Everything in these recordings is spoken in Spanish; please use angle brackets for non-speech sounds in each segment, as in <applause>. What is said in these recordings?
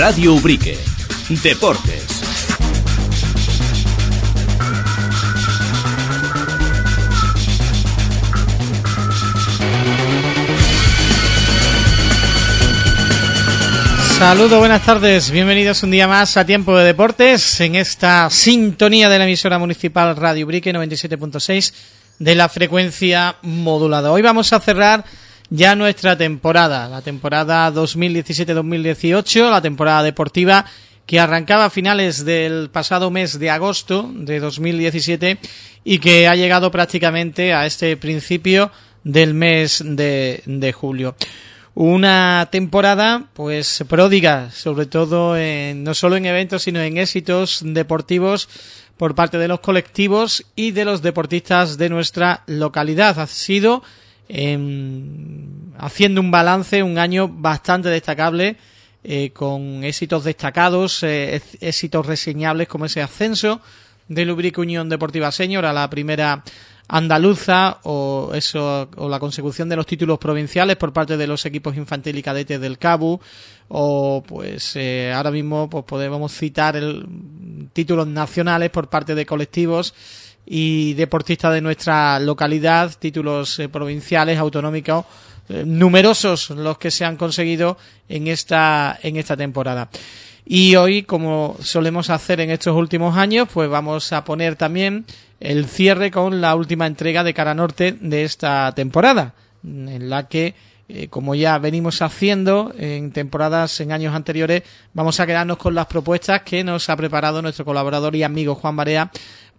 Radio Ubrique. Deportes. Saludos, buenas tardes, bienvenidos un día más a Tiempo de Deportes en esta sintonía de la emisora municipal Radio Ubrique 97.6 de la frecuencia modulada. Hoy vamos a cerrar ya nuestra temporada, la temporada 2017-2018, la temporada deportiva que arrancaba a finales del pasado mes de agosto de 2017 y que ha llegado prácticamente a este principio del mes de, de julio. Una temporada pues pródiga, sobre todo en, no solo en eventos sino en éxitos deportivos por parte de los colectivos y de los deportistas de nuestra localidad. Ha sido haciendo un balance, un año bastante destacable, eh, con éxitos destacados, eh, éxitos reseñables como ese ascenso de Lubrique Unión Deportiva Señor a la primera andaluza o eso o la consecución de los títulos provinciales por parte de los equipos infantil y cadetes del Cabo o pues eh, ahora mismo pues podemos citar el, títulos nacionales por parte de colectivos y deportistas de nuestra localidad, títulos eh, provinciales, autonómicos, eh, numerosos los que se han conseguido en esta, en esta temporada. Y hoy, como solemos hacer en estos últimos años, pues vamos a poner también el cierre con la última entrega de Cara Norte de esta temporada, en la que eh, como ya venimos haciendo en temporadas en años anteriores, vamos a quedarnos con las propuestas que nos ha preparado nuestro colaborador y amigo Juan Barea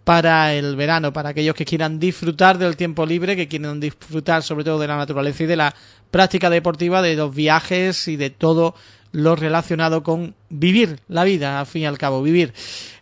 para el verano, para aquellos que quieran disfrutar del tiempo libre, que quieran disfrutar sobre todo de la naturaleza y de la práctica deportiva, de los viajes y de todo lo relacionado con vivir la vida, al fin y al cabo, vivir.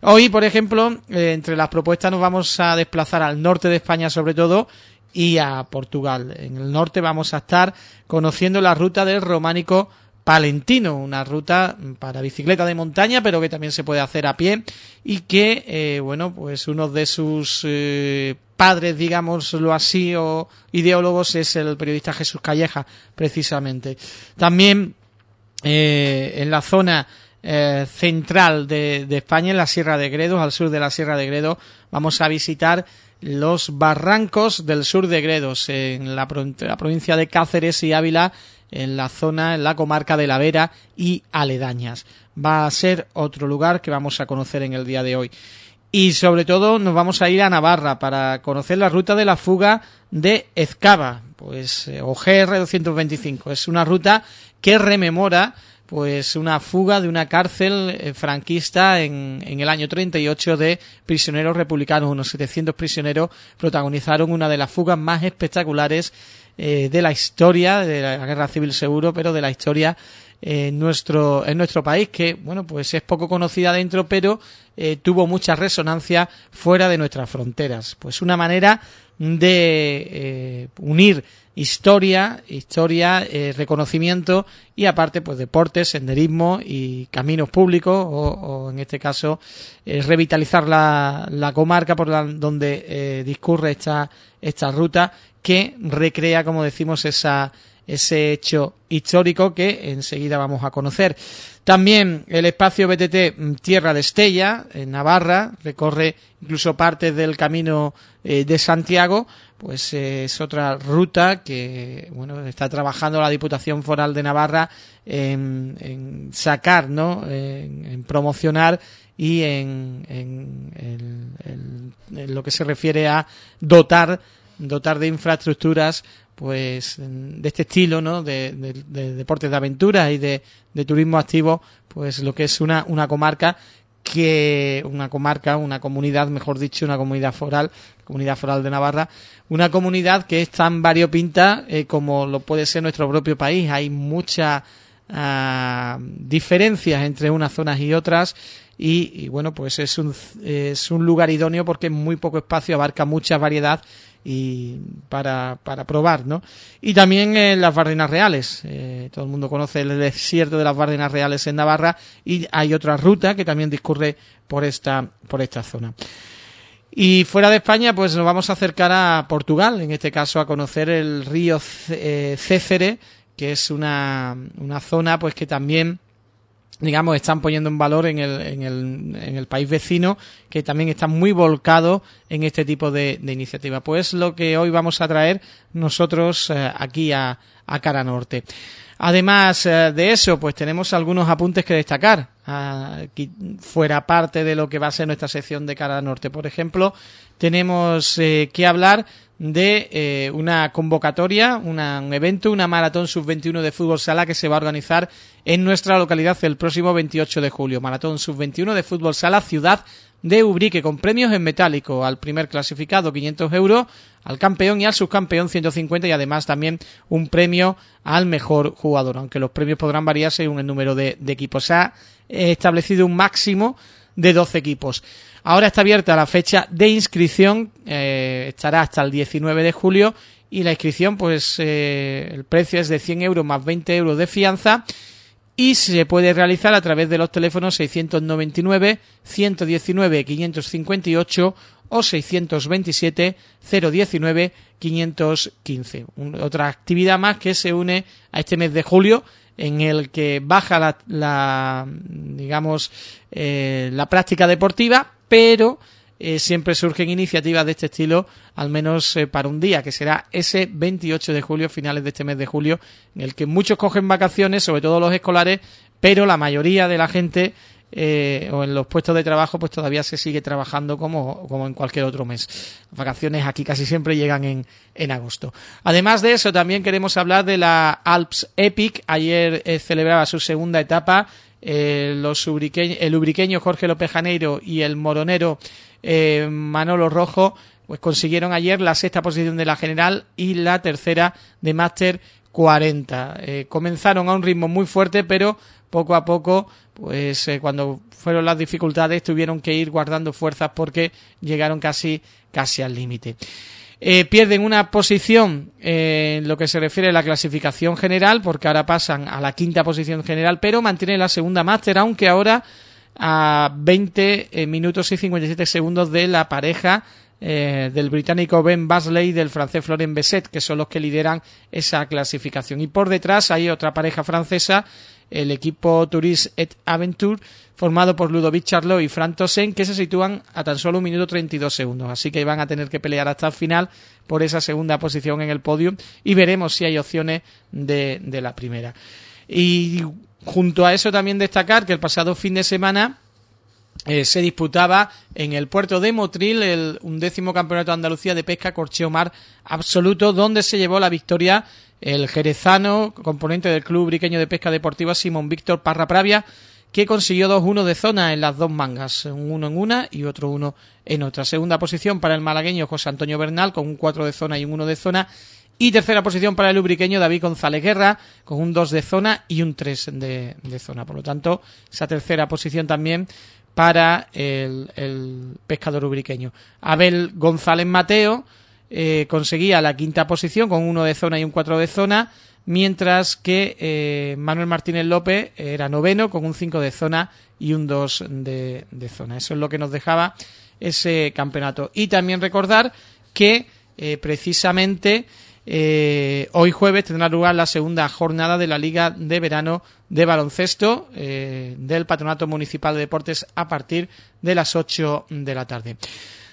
Hoy, por ejemplo, eh, entre las propuestas nos vamos a desplazar al norte de España sobre todo y a Portugal. En el norte vamos a estar conociendo la ruta del románico Palentino, una ruta para bicicleta de montaña, pero que también se puede hacer a pie y que, eh, bueno, pues uno de sus eh, padres, digámoslo así, o ideólogos es el periodista Jesús Calleja, precisamente. También eh, en la zona central de, España, en la Sierra de Gredos, al sur de la Sierra de Gredos, vamos a visitar los barrancos del sur de Gredos, en la provincia de Cáceres y Ávila, en la zona, en la comarca de la Vera y aledañas. Va a ser otro lugar que vamos a conocer en el día de hoy. Y sobre todo nos vamos a ir a Navarra para conocer la ruta de la fuga de Ezcaba, pues, eh, o GR 225. Es una ruta que rememora pues una fuga de una cárcel eh, franquista en, en, el año 38 de prisioneros republicanos. Unos 700 prisioneros protagonizaron una de las fugas más espectaculares eh, de la historia, de la guerra civil seguro, pero de la historia en nuestro, en nuestro país, que, bueno, pues es poco conocida dentro, pero eh, tuvo mucha resonancia fuera de nuestras fronteras. Pues una manera de eh, unir historia, historia, reconocimiento y aparte pues deportes, senderismo y caminos públicos o, en este caso revitalizar la, la, comarca por la, donde discurre esta, esta ruta que recrea, como decimos, esa, ese hecho histórico que enseguida vamos a conocer. También el espacio BTT mm, Tierra de Estella, en Navarra, recorre incluso partes del camino eh, de Santiago, pues eh, es otra ruta que bueno está trabajando la Diputación Foral de Navarra en, en sacar, ¿no? En, en, promocionar y en, en, en lo que se refiere a dotar dotar de infraestructuras pues de este estilo, ¿no? De, de, de deportes de aventura y de, turismo activo, pues lo que es una, una comarca que una comarca, una comunidad, mejor dicho, una comunidad foral, comunidad foral de Navarra, una comunidad que es tan variopinta eh, como lo puede ser nuestro propio país. Hay muchas uh, diferencias entre unas zonas y otras y, bueno, pues es un, es un lugar idóneo porque en muy poco espacio abarca mucha variedad y para, para probar, ¿no? Y también en las Bardenas Reales. Eh, todo el mundo conoce el desierto de las Bardenas Reales en Navarra y hay otra ruta que también discurre por esta, por esta zona. Y fuera de España, pues nos vamos a acercar a Portugal, en este caso a conocer el río Cécere, que es una, una zona pues que también digamos, están poniendo en valor en el, en el, en el país vecino, que también está muy volcado en este tipo de, de iniciativa. Pues lo que hoy vamos a traer nosotros eh, aquí a, a Cara Norte. Además eh, de eso, pues tenemos algunos apuntes que destacar, aquí, fuera parte de lo que va a ser nuestra sección de Cara Norte. Por ejemplo, tenemos eh, que hablar de eh, una convocatoria, una, un evento, una maratón sub-21 de fútbol sala que se va a organizar en nuestra localidad el próximo 28 de julio. Maratón sub-21 de fútbol sala, ciudad de Ubrique, con premios en metálico al primer clasificado 500 euros, al campeón y al subcampeón 150 y además también un premio al mejor jugador, aunque los premios podrán variar según el número de, de equipos. Se ha establecido un máximo de 12 equipos. Ahora está abierta la fecha de inscripción, eh, estará hasta el 19 de julio y la inscripción, pues eh, el precio es de 100 euros más 20 euros de fianza y se puede realizar a través de los teléfonos 699 119 558 o 627 019 515. Otra actividad más que se une a este mes de julio en el que baja la, la digamos eh, la práctica deportiva pero eh, siempre surgen iniciativas de este estilo, al menos eh, para un día, que será ese 28 de julio, finales de este mes de julio, en el que muchos cogen vacaciones, sobre todo los escolares, pero la mayoría de la gente eh, o en los puestos de trabajo, pues todavía se sigue trabajando como, como en cualquier otro mes. Las vacaciones aquí casi siempre llegan en, en agosto. Además de eso, también queremos hablar de la Alps Epic. Ayer celebraba su segunda etapa eh, los el ubriqueño Jorge López Janeiro y el moronero eh, Manolo Rojo pues consiguieron ayer la sexta posición de la general y la tercera de Máster 40. Eh, comenzaron a un ritmo muy fuerte, pero poco a poco, pues cuando fueron las dificultades, tuvieron que ir guardando fuerzas porque llegaron casi, casi al límite. Eh, pierden una posición en lo que se refiere a la clasificación general, porque ahora pasan a la quinta posición general, pero mantienen la segunda máster, aunque ahora a 20 eh, minutos y 57 segundos de la pareja eh, del británico Ben Basley y del francés Florent Besset, que son los que lideran esa clasificación. Y por detrás hay otra pareja francesa el equipo Tourist et Aventure, formado por Ludovic Charlot y Fran Tosen, que se sitúan a tan solo un minuto 32 segundos. Así que van a tener que pelear hasta el final por esa segunda posición en el podio y veremos si hay opciones de, de la primera. Y junto a eso también destacar que el pasado fin de semana eh, se disputaba en el puerto de Motril el undécimo campeonato de Andalucía de pesca corcheo mar absoluto, donde se llevó la victoria el jerezano, componente del Club Briqueño de Pesca Deportiva Simón Víctor Parra Pravia, que consiguió dos uno de zona en las dos mangas, uno en una y otro uno en otra. Segunda posición para el malagueño José Antonio Bernal con un cuatro de zona y un uno de zona. Y tercera posición para el ubriqueño David González Guerra con un dos de zona y un tres de, de zona. Por lo tanto, esa tercera posición también para el, pescador ubriqueño. Abel González Mateo eh, conseguía la quinta posición con uno de zona y un cuatro de zona, mientras que eh, Manuel Martínez López era noveno con un cinco de zona y un dos de, de, zona. Eso es lo que nos dejaba ese campeonato. Y también recordar que eh, precisamente eh, hoy jueves tendrá lugar la segunda jornada de la Liga de Verano de Baloncesto eh, del Patronato Municipal de Deportes a partir de las 8 de la tarde.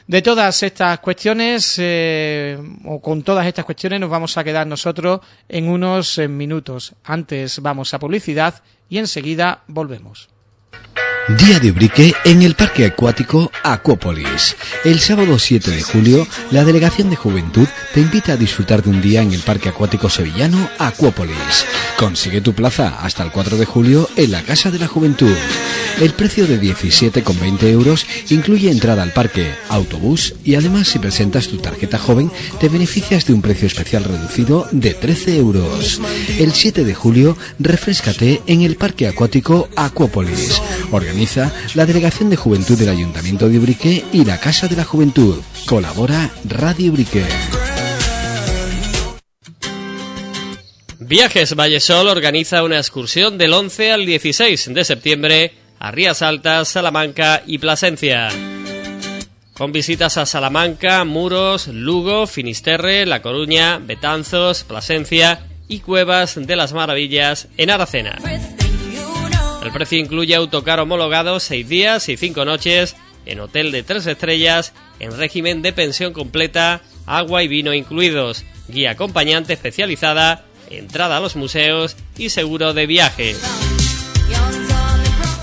De todas estas cuestiones, eh, o con todas estas cuestiones, nos vamos a quedar nosotros en unos minutos. Antes vamos a publicidad y enseguida volvemos. Día de Ubrique en el Parque Acuático Acuópolis. El sábado 7 de julio, la Delegación de Juventud te invita a disfrutar de un día en el Parque Acuático Sevillano Acuópolis. Consigue tu plaza hasta el 4 de julio en la Casa de la Juventud. El precio de 17,20 euros incluye entrada al parque, autobús y además si presentas tu tarjeta joven te beneficias de un precio especial reducido de 13 euros. El 7 de julio, refrescate en el Parque Acuático Acuópolis. Organiza la Delegación de Juventud del Ayuntamiento de Ubrique y la Casa de la Juventud. Colabora Radio Ubrique. Viajes Vallesol organiza una excursión del 11 al 16 de septiembre a Rías Altas, Salamanca y Plasencia. Con visitas a Salamanca, Muros, Lugo, Finisterre, La Coruña, Betanzos, Plasencia y Cuevas de las Maravillas en Aracena. El precio incluye autocar homologado 6 días y 5 noches en hotel de 3 estrellas en régimen de pensión completa, agua y vino incluidos, guía acompañante especializada, entrada a los museos y seguro de viaje.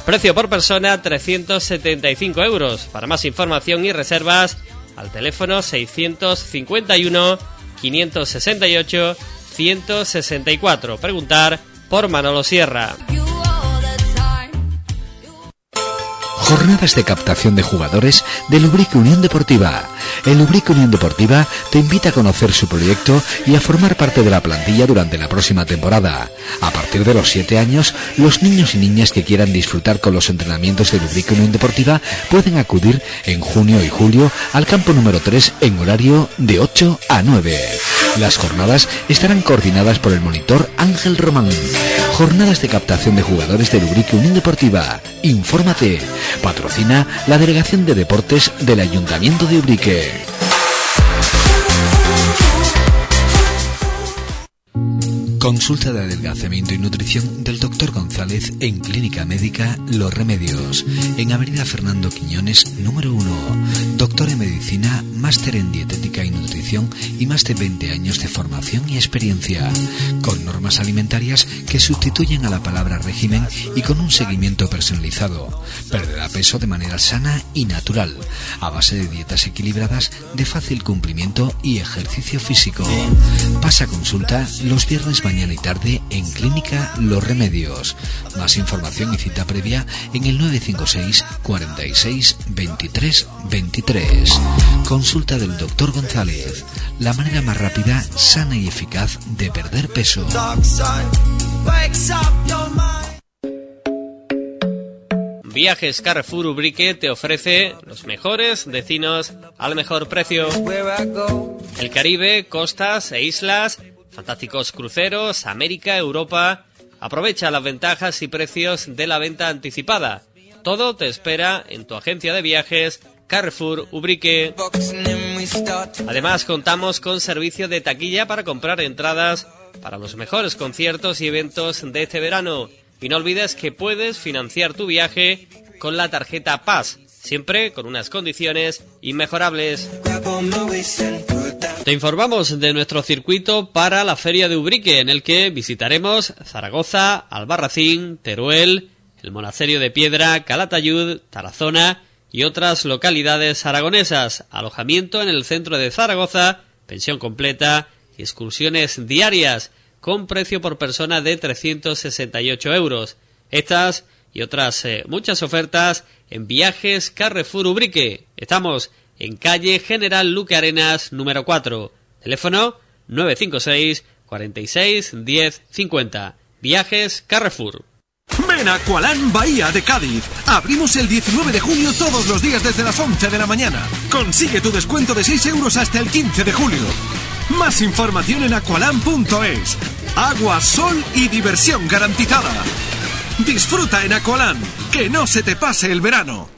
Precio por persona 375 euros. Para más información y reservas, al teléfono 651 568 164. Preguntar por Manolo Sierra. Jornadas de captación de jugadores de Lubrique Unión Deportiva. El Lubrique Unión Deportiva te invita a conocer su proyecto y a formar parte de la plantilla durante la próxima temporada. A partir de los 7 años, los niños y niñas que quieran disfrutar con los entrenamientos de Lubrique Unión Deportiva pueden acudir en junio y julio al campo número 3 en horario de 8 a 9. Las jornadas estarán coordinadas por el monitor Ángel Román. Jornadas de captación de jugadores de Lubrique Unión Deportiva. Infórmate. Patrocina la Delegación de Deportes del Ayuntamiento de Ubrique. Chile. Consulta de adelgazamiento y nutrición del Dr. González en Clínica Médica Los Remedios, en Avenida Fernando Quiñones, número 1. Doctor en Medicina, máster en Dietética y Nutrición y más de 20 años de formación y experiencia, con normas alimentarias que sustituyen a la palabra régimen y con un seguimiento personalizado. Perderá peso de manera sana y natural, a base de dietas equilibradas, de fácil cumplimiento y ejercicio físico. Pasa consulta los viernes mañana y tarde en Clínica Los Remedios. Más información y cita previa en el 956 46 23 23. Consulta del doctor González. La manera más rápida, sana y eficaz de perder peso. Viajes Carrefour Ubrique te ofrece los mejores destinos al mejor precio. El Caribe, costas e islas, fantásticos cruceros, América, Europa. Aprovecha las ventajas y precios de la venta anticipada. Todo te espera en tu agencia de viajes Carrefour Ubrique. Además contamos con servicio de taquilla para comprar entradas para los mejores conciertos y eventos de este verano. Y no olvides que puedes financiar tu viaje con la tarjeta Paz, siempre con unas condiciones inmejorables. Te informamos de nuestro circuito para la Feria de Ubrique, en el que visitaremos Zaragoza, Albarracín, Teruel, el Monasterio de Piedra, Calatayud, Tarazona y otras localidades aragonesas. Alojamiento en el centro de Zaragoza, pensión completa y excursiones diarias con precio por persona de 368 euros. Estas y otras eh, muchas ofertas en viajes Carrefour Ubrique. Estamos en calle General Luque Arenas número 4. Teléfono 956 46 10 50. Viajes Carrefour. Ven a Bahía de Cádiz. Abrimos el 19 de junio todos los días desde las 11 de la mañana. Consigue tu descuento de 6 euros hasta el 15 de julio. Más información en aqualan.es. Agua, sol y diversión garantizada. Disfruta en Aqualan. Que no se te pase el verano.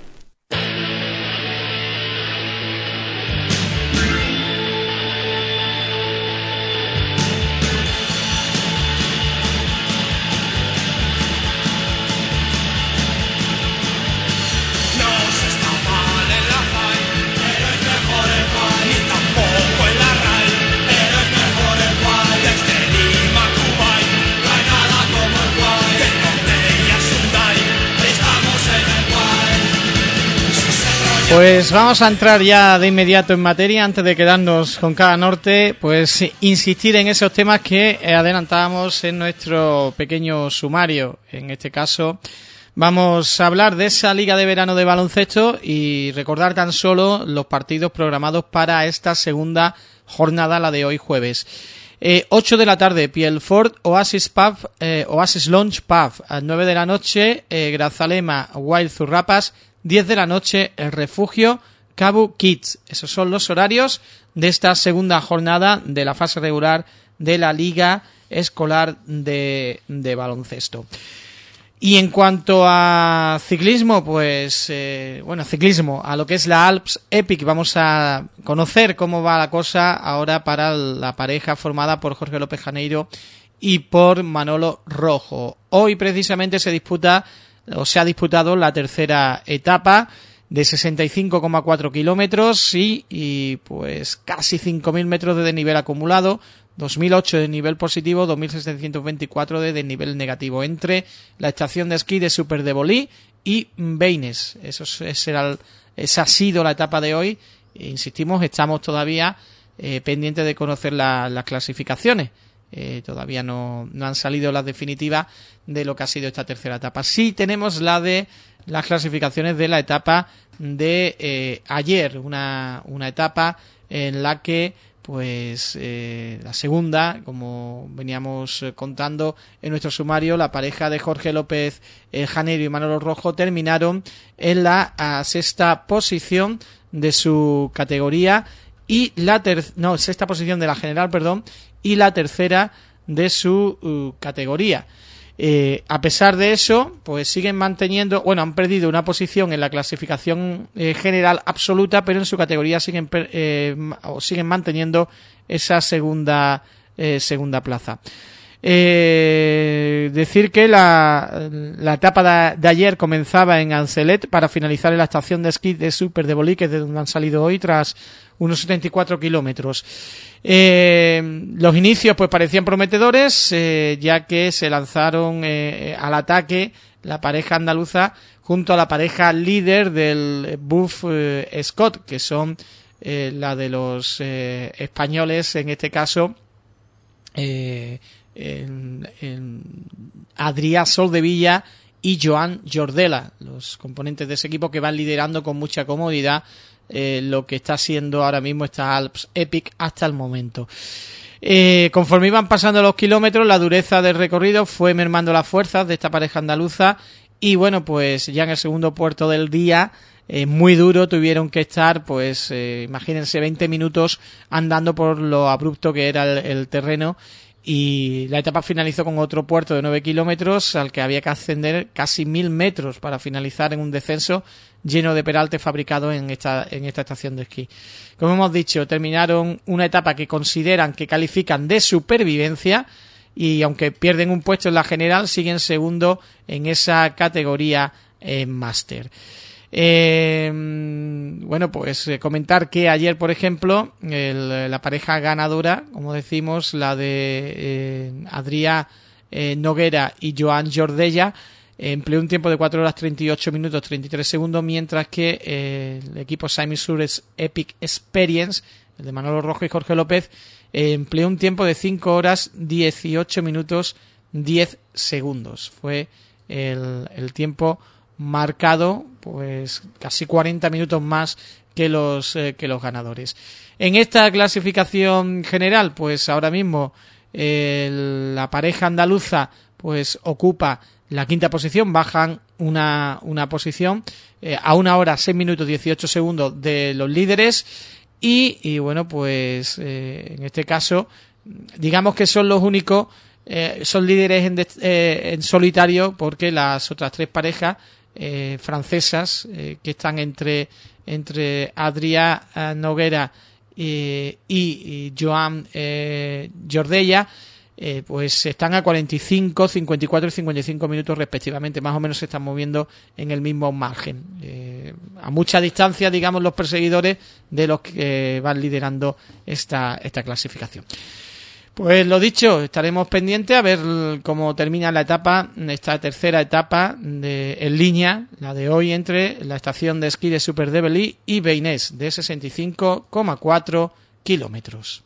Pues vamos a entrar ya de inmediato en materia antes de quedarnos con cada norte, pues insistir en esos temas que adelantábamos en nuestro pequeño sumario. En este caso vamos a hablar de esa liga de verano de baloncesto y recordar tan solo los partidos programados para esta segunda jornada, la de hoy jueves. Eh, 8 de la tarde, Pielfort, Oasis Pub, eh, Oasis Lounge Pub. A 9 de la noche, eh, Grazalema, Wild Zurrapas. 10 de la noche, El Refugio, Cabo Kids. Esos son los horarios de esta segunda jornada de la fase regular de la Liga Escolar de, de Baloncesto. Y en cuanto a ciclismo, pues, eh, bueno, ciclismo, a lo que es la Alps Epic, vamos a conocer cómo va la cosa ahora para la pareja formada por Jorge López Janeiro y por Manolo Rojo. Hoy precisamente se disputa o se ha disputado la tercera etapa de 65,4 kilómetros y, pues casi 5.000 metros de desnivel acumulado, 2008 de nivel positivo, 2.724 de desnivel negativo entre la estación de esquí de Super de Bolí y Beines. Eso será, esa ha sido la etapa de hoy. insistimos, estamos todavía eh, pendientes de conocer las clasificaciones. Eh, todavía no, no, han salido las definitivas de lo que ha sido esta tercera etapa. Sí tenemos la de las clasificaciones de la etapa de eh, ayer, una, una etapa en la que pues eh, la segunda, como veníamos contando en nuestro sumario, la pareja de Jorge López eh, y Manolo Rojo terminaron en la sexta posición de su categoría y la ter no, sexta posición de la general, perdón, y la tercera de su uh, categoría. Eh, a pesar de eso, pues siguen manteniendo, bueno, han perdido una posición en la clasificación eh, general absoluta, pero en su categoría siguen, eh, siguen manteniendo esa segunda, segunda plaza. Decir que la, la etapa de, ayer comenzaba en Ancelet para finalizar en la estación de esquí de Super de Bolí, que es de donde han salido hoy, tras unos 74 kilómetros. Eh, los inicios pues parecían prometedores, eh, ya que se lanzaron eh, al ataque la pareja andaluza junto a la pareja líder del Buff Scott, que son la de los españoles, en este caso, en, Adrià Soldevilla y Joan Jordela, los componentes de ese equipo que van liderando con mucha comodidad eh, lo que está siendo ahora mismo esta Alps Epic hasta el momento. Eh, conforme iban pasando los kilómetros, la dureza del recorrido fue mermando las fuerzas de esta pareja andaluza y bueno, pues ya en el segundo puerto del día, eh, muy duro, tuvieron que estar, pues imagínense, 20 minutos andando por lo abrupto que era el terreno y la etapa finalizó con otro puerto de 9 kilómetros al que había que ascender casi mil metros para finalizar en un descenso lleno de peralte fabricado en esta, en esta estación de esquí. Como hemos dicho, terminaron una etapa que consideran que califican de supervivencia y aunque pierden un puesto en la general, siguen segundo en esa categoría en máster. Eh, bueno, pues eh, comentar que ayer, por ejemplo, la pareja ganadora, como decimos, la de eh, Adrià eh, Noguera y Joan Jordella, empleó un tiempo de 4 horas 38 minutos 33 segundos, mientras que el equipo Simon Sures Epic Experience, el de Manolo Rojo y Jorge López, empleó un tiempo de 5 horas 18 minutos 10 segundos. Fue el, el tiempo marcado pues casi 40 minutos más que los eh, que los ganadores. En esta clasificación general, pues ahora mismo la pareja andaluza pues ocupa la quinta posición, bajan una, una posición eh, a una hora, 6 minutos 18 segundos de los líderes y, y bueno, pues eh, en este caso digamos que son los únicos, son líderes en, en solitario porque las otras tres parejas eh, francesas eh, que están entre, entre Adrià eh, Noguera y, y Joan Jordella, pues están a 45, 54 y 55 minutos respectivamente. Más o menos se están moviendo en el mismo margen. a mucha distancia, digamos, los perseguidores de los que van liderando esta, esta clasificación. Pues lo dicho, estaremos pendientes a ver cómo termina la etapa, esta tercera etapa de, en línea, la de hoy entre la estación de esquí de Super y Beines, de 65,4 kilómetros.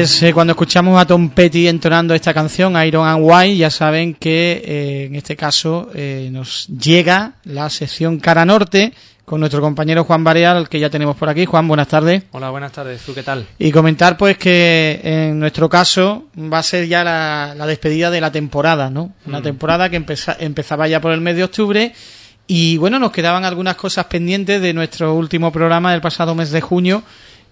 Pues eh, cuando escuchamos a Tom Petty entonando esta canción, Iron and White, ya saben que eh, en este caso eh, nos llega la sección Cara Norte con nuestro compañero Juan Bareal, que ya tenemos por aquí. Juan, buenas tardes. Hola, buenas tardes. ¿Tú qué tal? Y comentar pues que en nuestro caso va a ser ya la, despedida de la temporada, ¿no? Una mm. temporada que empezaba ya por el mes de octubre y bueno, nos quedaban algunas cosas pendientes de nuestro último programa del pasado mes de junio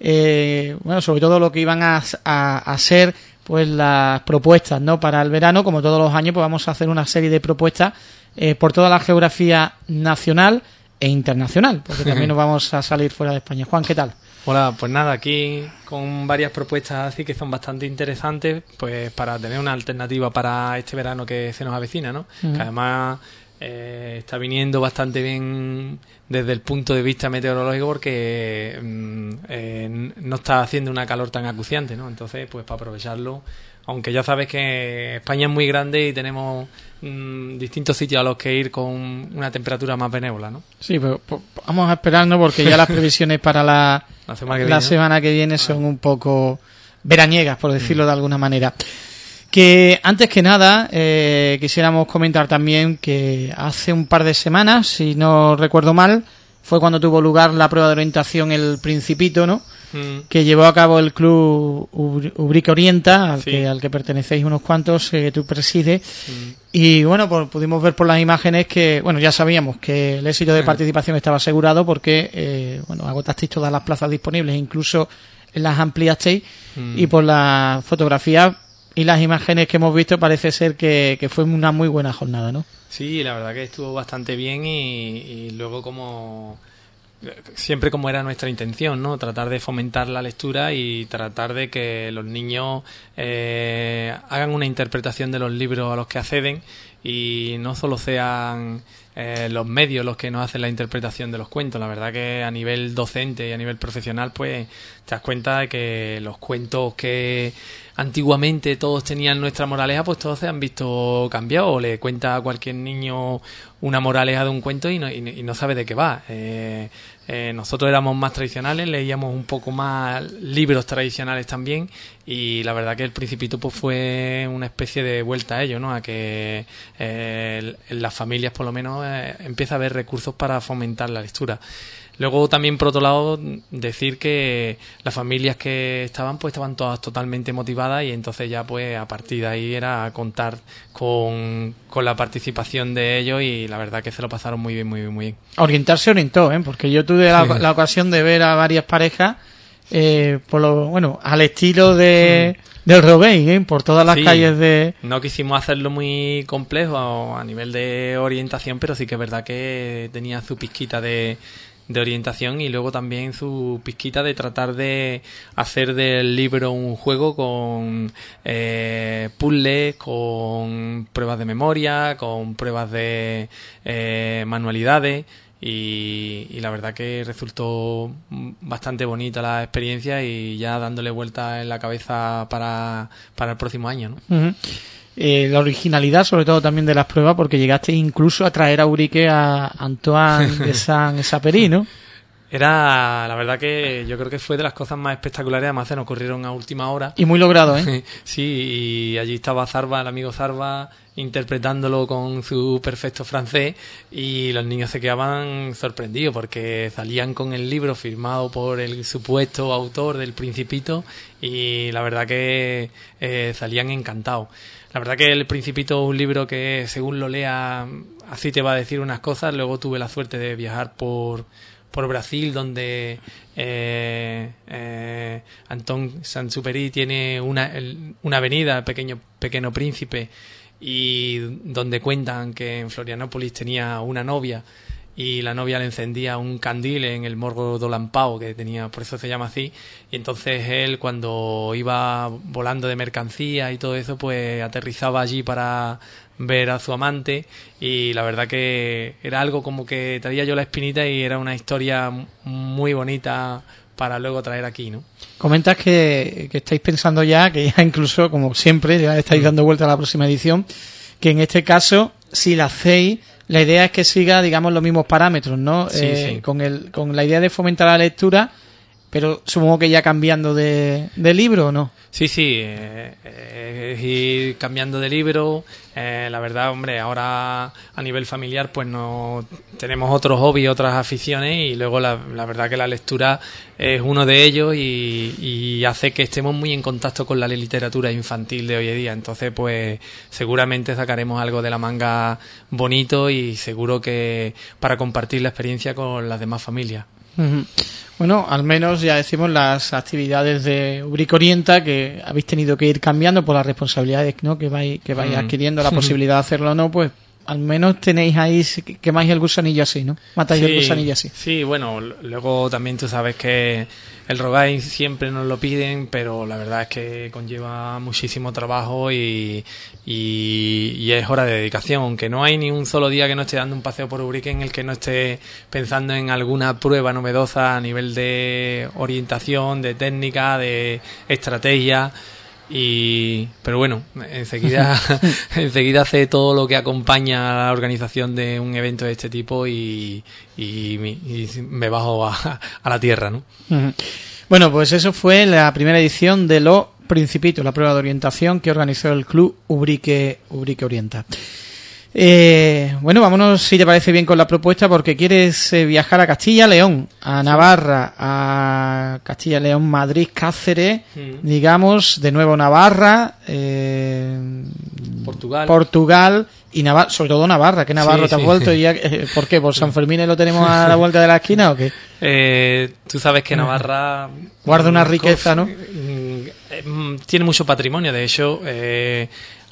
eh, bueno, sobre todo lo que iban a, a, ser pues las propuestas no para el verano como todos los años pues vamos a hacer una serie de propuestas eh, por toda la geografía nacional e internacional porque <laughs> también nos vamos a salir fuera de España. Juan qué tal Hola, pues nada, aquí con varias propuestas así que son bastante interesantes, pues para tener una alternativa para este verano que se nos avecina, ¿no? Que además eh, está viniendo bastante bien desde el punto de vista meteorológico porque mm, eh, no está haciendo una calor tan acuciante, ¿no? Entonces, pues para aprovecharlo, aunque ya sabes que España es muy grande y tenemos mm, distintos sitios a los que ir con una temperatura más benévola, ¿no? Sí, pero pues, vamos a esperarnos porque ya las <laughs> previsiones para la, semana que viene, son un poco veraniegas, por decirlo de alguna manera. Que antes que nada eh, quisiéramos comentar también que hace un par de semanas, si no recuerdo mal, fue cuando tuvo lugar la prueba de orientación El Principito, ¿no? Mm. Que llevó a cabo el club Ubrique Orienta, al, que, al que pertenecéis unos cuantos, eh, que tú presides. Mm. Y bueno, pues pudimos ver por las imágenes que, bueno, ya sabíamos que el éxito de mm. participación estaba asegurado porque, eh, bueno, agotasteis todas las plazas disponibles, incluso las ampliasteis. Y por la fotografía y las imágenes que hemos visto parece ser que, fue una muy buena jornada, ¿no? Sí, la verdad que estuvo bastante bien y, luego como siempre como era nuestra intención, ¿no? Tratar de fomentar la lectura y tratar de que los niños eh, hagan una interpretación de los libros a los que acceden y no solo sean eh, los medios los que nos hacen la interpretación de los cuentos. La verdad que a nivel docente y a nivel profesional, pues te das cuenta de que los cuentos que antiguamente todos tenían nuestra moraleja, pues todos se han visto cambiados. O le cuenta a cualquier niño una moraleja de un cuento y no, y, no sabe de qué va. Eh, eh, nosotros éramos más tradicionales, leíamos un poco más libros tradicionales también y la verdad que el Principito pues fue una especie de vuelta a ello, ¿no? A que eh, las familias por lo menos empieza a haber recursos para fomentar la lectura. Luego también, por otro lado, decir que las familias que estaban, pues estaban todas totalmente motivadas y entonces ya, pues a partir de ahí era contar con, la participación de ellos y la verdad que se lo pasaron muy bien, muy bien, muy bien. Orientarse orientó, ¿eh? Porque yo tuve la, ocasión de ver a varias parejas, eh, por lo, bueno, al estilo de... del Robey, ¿eh? por todas las calles de... No quisimos hacerlo muy complejo a nivel de orientación, pero sí que es verdad que tenía su pizquita de, de orientación y luego también su pizquita de tratar de hacer del libro un juego con eh, puzzles, con pruebas de memoria, con pruebas de eh, manualidades. Y, la verdad que resultó bastante bonita la experiencia y ya dándole vuelta en la cabeza para, para el próximo año. ¿no? Eh, la originalidad, sobre todo también de las pruebas, porque llegaste incluso a traer a Urique a Antoine <laughs> de Saint-Exupéry, ¿no? Era, la verdad que yo creo que fue de las cosas más espectaculares, además se nos ocurrieron a última hora. Y muy logrado, ¿eh? <laughs> sí, y allí estaba Zarba, el amigo Zarba, interpretándolo con su perfecto francés y los niños se quedaban sorprendidos porque salían con el libro firmado por el supuesto autor del Principito y la verdad que eh, salían encantados. La verdad que El Principito es un libro que según lo lea así te va a decir unas cosas. Luego tuve la suerte de viajar por, por Brasil donde eh, eh, Antón tiene una, una avenida, Pequeño, Pequeño Príncipe, y donde cuentan que en Florianópolis tenía una novia y la novia le encendía un candil en el morro Dolampao, que tenía, por eso se llama así, y entonces él cuando iba volando de mercancía y todo eso, pues aterrizaba allí para ver a su amante. Y la verdad que era algo como que traía yo la espinita y era una historia muy bonita para luego traer aquí, ¿no? Comentas que, que estáis pensando ya, que ya incluso, como siempre, ya estáis dando vuelta a la próxima edición, que en este caso, si la hacéis la idea es que siga, digamos, los mismos parámetros, ¿no? Eh, con, el, con la idea de fomentar la lectura pero supongo que ya cambiando de, libro no. Sí, sí, eh, eh, ir cambiando de libro. Eh, la verdad, hombre, ahora a nivel familiar pues no tenemos otros hobbies, otras aficiones y luego la, la verdad que la lectura es uno de ellos y, y, hace que estemos muy en contacto con la literatura infantil de hoy en día. Entonces, pues seguramente sacaremos algo de la manga bonito y seguro que para compartir la experiencia con las demás familias. Bueno, al menos ya decimos las actividades de Ubric Orienta que habéis tenido que ir cambiando por las responsabilidades ¿no? que vais, que vais adquiriendo, la <laughs> posibilidad de hacerlo o no, pues al menos tenéis ahí, quemáis el gusanillo así, ¿no? Matáis el gusanillo así. Sí, bueno, luego también tú sabes que el rogáis siempre nos lo piden, pero la verdad es que conlleva muchísimo trabajo y, y, es hora de dedicación. Aunque no hay ni un solo día que no esté dando un paseo por Ubrique en el que no esté pensando en alguna prueba novedosa a nivel de orientación, de técnica, de estrategia. Y, pero bueno, enseguida, <laughs> enseguida hace todo lo que acompaña a la organización de un evento de este tipo y, y, me bajo <laughs> a, la tierra, ¿no? Bueno, pues eso fue la primera edición de Lo Principito, la prueba de orientación que organizó el club Ubrique, Ubrique Orienta. Eh, bueno, vámonos si te parece bien con la propuesta porque quieres eh, viajar a Castilla, León, a Navarra, a Castilla, León, Madrid, Cáceres, mm. digamos, de nuevo Navarra, eh, Portugal. Portugal y Navarra, sobre todo Navarra, que Navarra te has vuelto y ¿por qué? ¿Por San Fermín lo tenemos a la vuelta de la esquina o qué? <laughs> tú sabes que Navarra guarda una riqueza, ¿no? Mm, tiene mucho patrimonio, de hecho,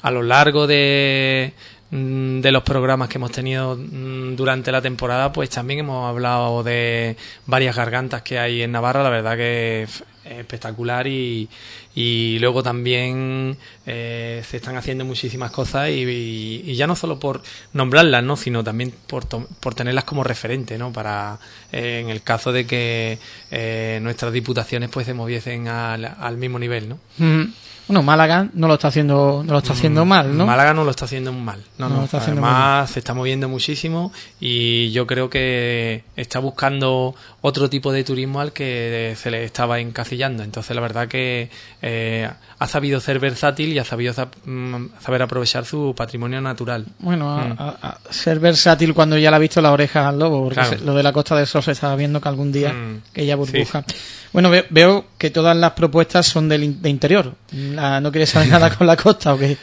a lo largo de Mm, de los programas que hemos tenido mm, durante la temporada, pues también hemos hablado de varias gargantas que hay en Navarra, la verdad que es espectacular y, y luego también eh, se están haciendo muchísimas cosas y, ya no solo por nombrarlas, ¿no? sino también por, por tenerlas como referente, ¿no? para eh, en el caso de que eh, nuestras diputaciones pues se moviesen al, al mismo nivel. ¿no? Bueno, Málaga no lo está haciendo, no lo está haciendo mm, mal, ¿no? Málaga no lo está haciendo mal. No, no, está Además, se está moviendo muchísimo y yo creo que está buscando otro tipo de turismo al que se le estaba encasillando. Entonces, la verdad que eh, ha sabido ser versátil y ha sabido mm, saber aprovechar su patrimonio natural. Bueno, mm. a, ser versátil cuando ya le ha visto las orejas al lobo, porque lo de la Costa del Sol se estaba viendo que algún día que ella burbuja. Bueno, veo, que todas las propuestas son del de interior. ¿No quieres saber nada con la costa o qué?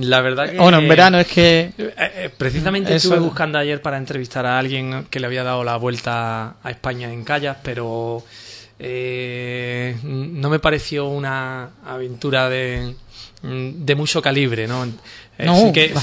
La verdad que... Bueno, en verano es que... Eh, eh, precisamente estuve buscando ayer para entrevistar a alguien que le había dado la vuelta a España en callas, pero eh, no me pareció una aventura de, de mucho calibre, ¿no? Eh, sí, que,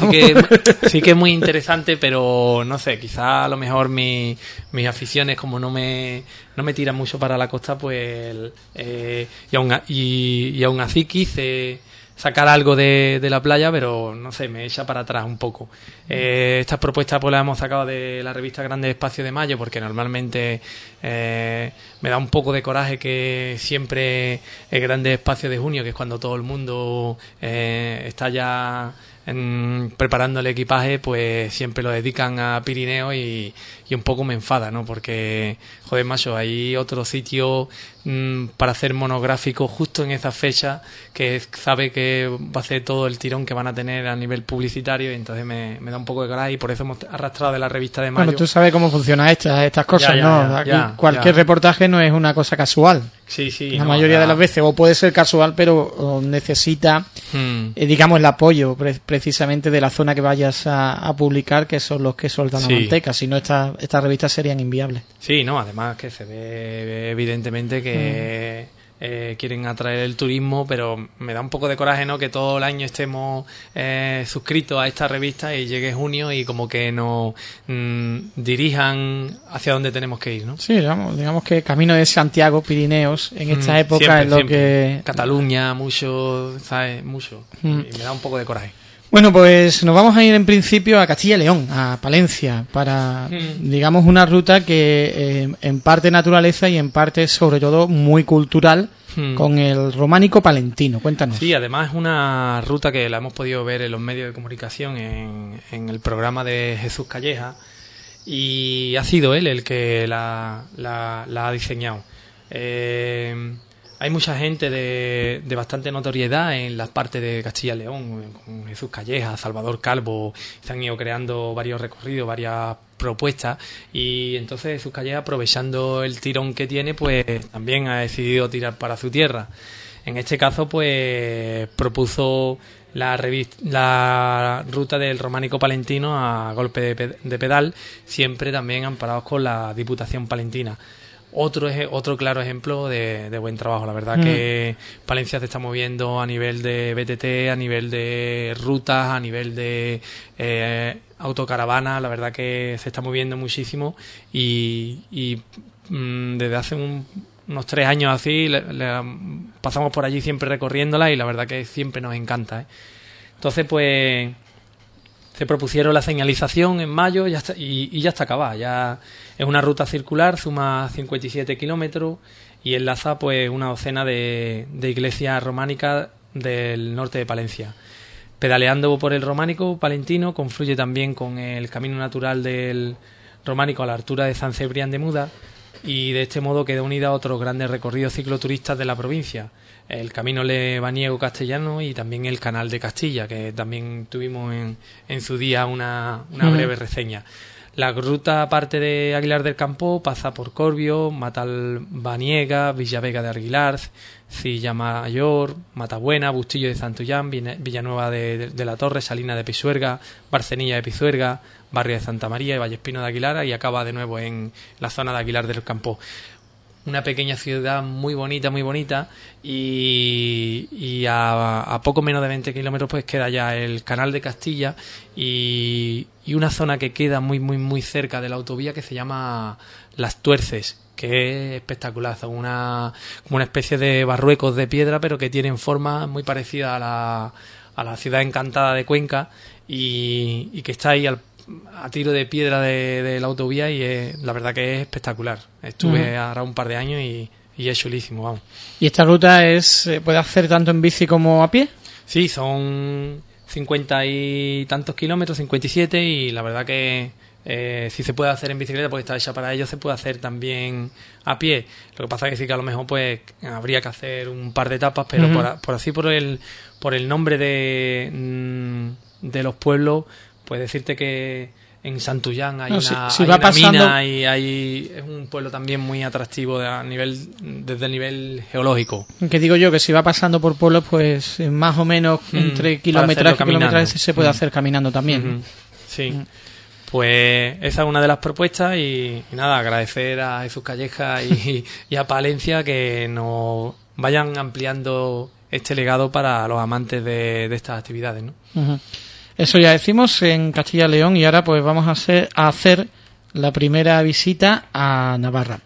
sí, que, es muy interesante, pero no sé, quizá a lo mejor mi, mis aficiones, como no me, no me tiran mucho para la costa, pues. Eh, y, aún, y, y aún así quise sacar algo de, de, la playa, pero no sé, me echa para atrás un poco. Eh, estas propuestas pues las hemos sacado de la revista Grande Espacio de Mayo, porque normalmente eh, me da un poco de coraje que siempre el Grande Espacio de Junio, que es cuando todo el mundo eh, está ya preparando el equipaje, pues siempre lo dedican a Pirineo y, y, un poco me enfada, ¿no? Porque, joder, macho, hay otro sitio mm, para hacer monográfico justo en esa fecha que sabe que va a ser todo el tirón que van a tener a nivel publicitario y entonces me, me da un poco de coraje y por eso hemos arrastrado de la revista de mayo. Bueno, tú sabes cómo funcionan estas, estas cosas, ¿no? cualquier reportaje no es una cosa casual. Sí, sí. La mayoría de las veces, o puede ser casual, pero necesita, hmm. eh, digamos, el apoyo precisamente de la zona que vayas a, publicar, que son los que sueltan la manteca. Si no, estas estas revistas serían inviables. Sí, no, además que se ve evidentemente que. Hmm. Eh, quieren atraer el turismo, pero me da un poco de coraje ¿no? que todo el año estemos eh, suscritos a esta revista y llegue junio y como que nos mm, dirijan hacia donde tenemos que ir. ¿no? Sí, digamos, digamos que camino de Santiago, Pirineos, en esta mm, época es lo que... Cataluña, mucho, ¿sabes? Mucho. Mm. Y me da un poco de coraje. Bueno, pues nos vamos a ir en principio a Castilla y León, a Palencia, para, mm. digamos, una ruta que eh, en parte naturaleza y en parte, sobre todo, muy cultural, mm. con el románico palentino. Cuéntanos. Sí, además es una ruta que la hemos podido ver en los medios de comunicación, en, el programa de Jesús Calleja, y ha sido él el que la, la ha diseñado. Eh, hay mucha gente de, bastante notoriedad en las partes de Castilla y León, con Jesús Calleja, Salvador Calvo, se han ido creando varios recorridos, varias propuestas y entonces Jesús Calleja aprovechando el tirón que tiene pues también ha decidido tirar para su tierra. En este caso pues propuso la, la ruta del románico palentino a golpe de, de pedal, siempre también amparados con la Diputación Palentina otro, otro claro ejemplo de, buen trabajo. La verdad que mm. Palencia se está moviendo a nivel de BTT, a nivel de rutas, a nivel de eh, autocaravana. La verdad que se está moviendo muchísimo y, mm, desde hace unos tres años así pasamos por allí siempre recorriéndola y la verdad que siempre nos encanta. ¿eh? Entonces, pues se propusieron la señalización en mayo y, ya está acabada. Es una ruta circular, suma 57 kilómetros y enlaza pues una docena de, iglesias románicas del norte de Palencia. Pedaleando por el románico palentino, confluye también con el camino natural del románico a la altura de San Cebrián de Muda y de este modo queda unida a otros grandes recorridos cicloturistas de la provincia el Camino Lebaniego Castellano y también el Canal de Castilla, que también tuvimos en, en su día una, una breve reseña. La ruta parte de Aguilar del Campo pasa por Corbio, Matalbaniega, Villavega de Aguilar, Cilla Mayor, Matabuena, Bustillo de Santullán, Villanueva de, de, la Torre, Salina de Pisuerga, Barcenilla de Pisuerga, Barrio de Santa María y Vallespino de Aguilar y acaba de nuevo en la zona de Aguilar del Campo una pequeña ciudad muy bonita, muy bonita, y, a, poco menos de 20 kilómetros pues queda ya el canal de Castilla y, una zona que queda muy, muy, muy cerca de la autovía que se llama Las Tuerces, que es espectacular, una, como una especie de barruecos de piedra, pero que tienen forma muy parecida a la, a la ciudad encantada de Cuenca y, y que está ahí al a tiro de piedra de, la autovía y la verdad que es espectacular. Estuve ahora un par de años y, es chulísimo, vamos. ¿Y esta ruta es puede hacer tanto en bici como a pie? Sí, son 50 y tantos kilómetros, 57 y la verdad que eh, si se puede hacer en bicicleta porque está hecha para ello, se puede hacer también a pie. Lo que pasa es que sí que a lo mejor pues habría que hacer un par de etapas, pero por, así por el por el nombre de, mm, de los pueblos Puedes decirte que en Santullán hay, una, mina y hay, es un pueblo también muy atractivo a nivel, desde el nivel geológico. Que digo yo que si va pasando por pueblos, pues más o menos mm, entre kilómetros y kilómetros se puede mm. hacer caminando también. Sí. Mm. Pues esa es una de las propuestas y, nada, agradecer a Jesús Calleja <laughs> y, a Palencia que nos vayan ampliando este legado para los amantes de, estas actividades. ¿no? Eso ya decimos en Castilla y León y ahora pues vamos a hacer, a hacer la primera visita a Navarra.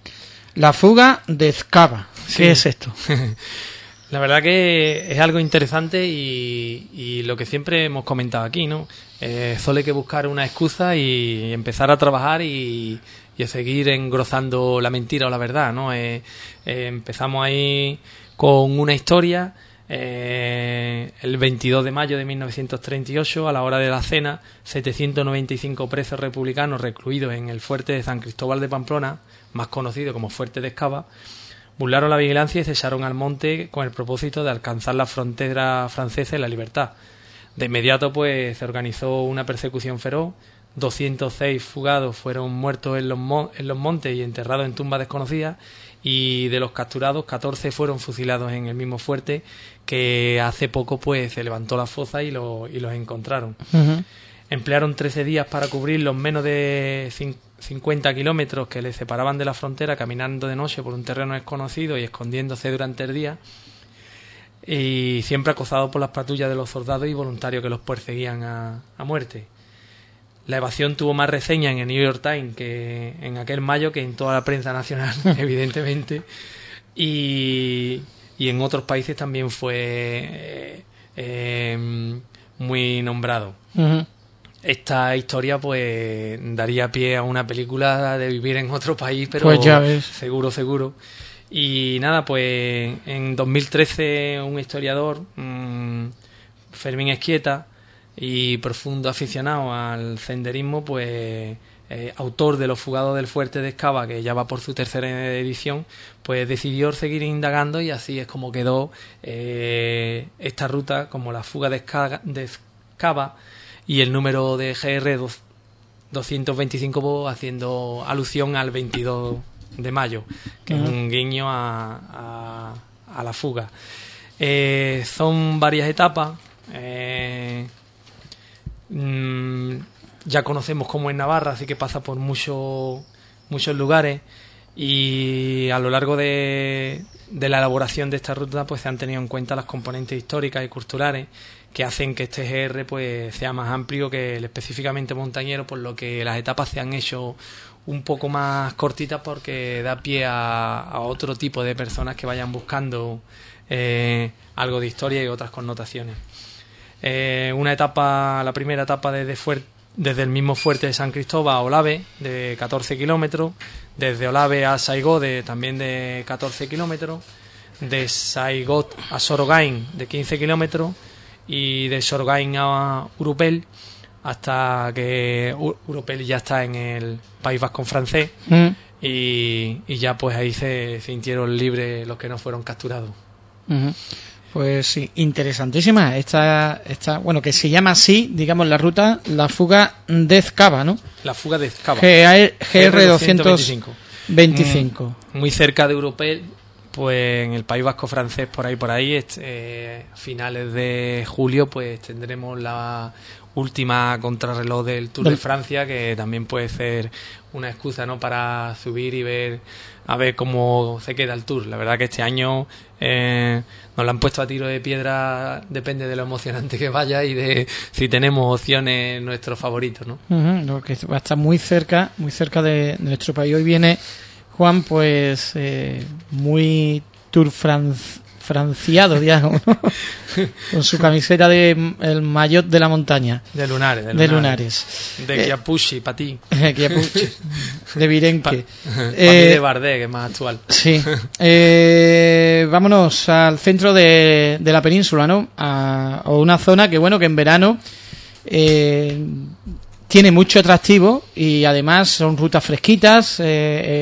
La fuga de Ezcaba. ¿Qué es esto? <laughs> La verdad que es algo interesante y, lo que siempre hemos comentado aquí, ¿no? Eh, solo hay que buscar una excusa y empezar a trabajar y, a seguir engrosando la mentira o la verdad, ¿no? Eh, eh, empezamos ahí con una historia eh, el 22 de mayo de 1938, a la hora de la cena, 795 presos republicanos recluidos en el fuerte de San Cristóbal de Pamplona, más conocido como Fuerte de Escava, burlaron la vigilancia y cesaron al monte con el propósito de alcanzar la frontera francesa y la libertad. De inmediato, pues, se organizó una persecución feroz. 206 fugados fueron muertos en los, en los montes y enterrados en tumbas desconocidas y de los capturados 14 fueron fusilados en el mismo fuerte que hace poco pues se levantó la fosa y, lo, y los encontraron. Emplearon 13 días para cubrir los menos de 50 kilómetros que les separaban de la frontera caminando de noche por un terreno desconocido y escondiéndose durante el día y siempre acosados por las patrullas de los soldados y voluntarios que los perseguían a, a muerte. La evasión tuvo más reseña en el New York Times que en aquel mayo que en toda la prensa nacional, <laughs> evidentemente. Y, en otros países también fue eh, em, muy nombrado. Esta historia pues daría pie a una película de vivir en otro país, pero pues seguro, seguro. Y nada, pues en 2013 un historiador, mm, Fermín Esquieta, y profundo aficionado al senderismo, pues eh, autor de Los Fugados del Fuerte de Escava, que ya va por su tercera edición, pues decidió seguir indagando y así es como quedó eh, esta ruta como la fuga de Escava, y el número de GR 225 haciendo alusión al 22 de mayo, que es un guiño a, a, la fuga. Eh, son varias etapas. Mm, ya conocemos cómo es Navarra, así que pasa por muchos muchos lugares y a lo largo de, de, la elaboración de esta ruta pues se han tenido en cuenta las componentes históricas y culturales que hacen que este GR pues sea más amplio que el específicamente montañero por lo que las etapas se han hecho un poco más cortitas porque da pie a, otro tipo de personas que vayan buscando eh, algo de historia y otras connotaciones. Eh, una etapa la primera etapa desde el mismo fuerte de San Cristóbal a Olave, de 14 kilómetros, desde Olave a Saigot, de, también de 14 kilómetros, de Saigot a Sorogain, de 15 kilómetros, y de Sorogain a Urupel, hasta que Urupel ya está en el País Vasco francés, mm. y, ya pues ahí se sintieron libres los que no fueron capturados. Pues sí, interesantísima. Esta, esta, bueno, que se llama así, digamos, la ruta, la fuga de Ezcaba, ¿no? La fuga de Ezcaba. GR 225. Mm, muy cerca de Europel, pues en el País Vasco francés, por ahí, por ahí, este, finales de julio, pues tendremos la última contrarreloj del Tour de Francia, que también puede ser una excusa, ¿no? Para subir y ver a ver cómo se queda el tour. La verdad que este año eh, nos lo han puesto a tiro de piedra, depende de lo emocionante que vaya y de si tenemos opciones nuestros favoritos, ¿no? que va a estar muy cerca, muy cerca de, nuestro país. Hoy viene Juan, pues eh, muy Tour France franciado, digamos, <laughs> con su camiseta de el maillot de la montaña. De lunares. De lunares. De, Chiapucci, para <laughs> ti. de Virenque. Eh, de Bardé, que es más actual. Sí. <laughs> Eh, vámonos al centro de, de la península, ¿no? A, una zona que, bueno, que en verano... Eh, tiene mucho atractivo y además son rutas fresquitas,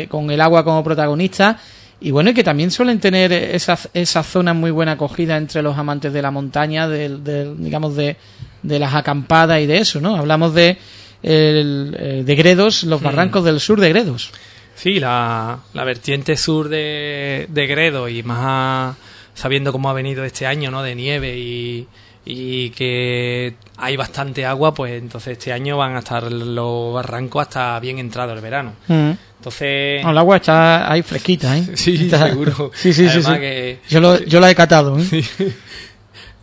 con el agua como protagonista y bueno, y que también suelen tener esas, esas zonas muy buena acogida entre los amantes de la montaña, de, digamos, de, de, las acampadas y de eso, ¿no? Hablamos de, el, eh, de Gredos, los barrancos del sur de Gredos. Sí, la, la vertiente sur de, de Gredos y más sabiendo cómo ha venido este año, ¿no? De nieve y, y que hay bastante agua, pues entonces este año van a estar los barrancos hasta bien entrado el verano. Mm. Entonces... el agua está ahí fresquita, ¿eh? <laughs> Sí, seguro. <laughs> sí, sí, sí. Yo, lo, yo la he catado, ¿eh? <laughs>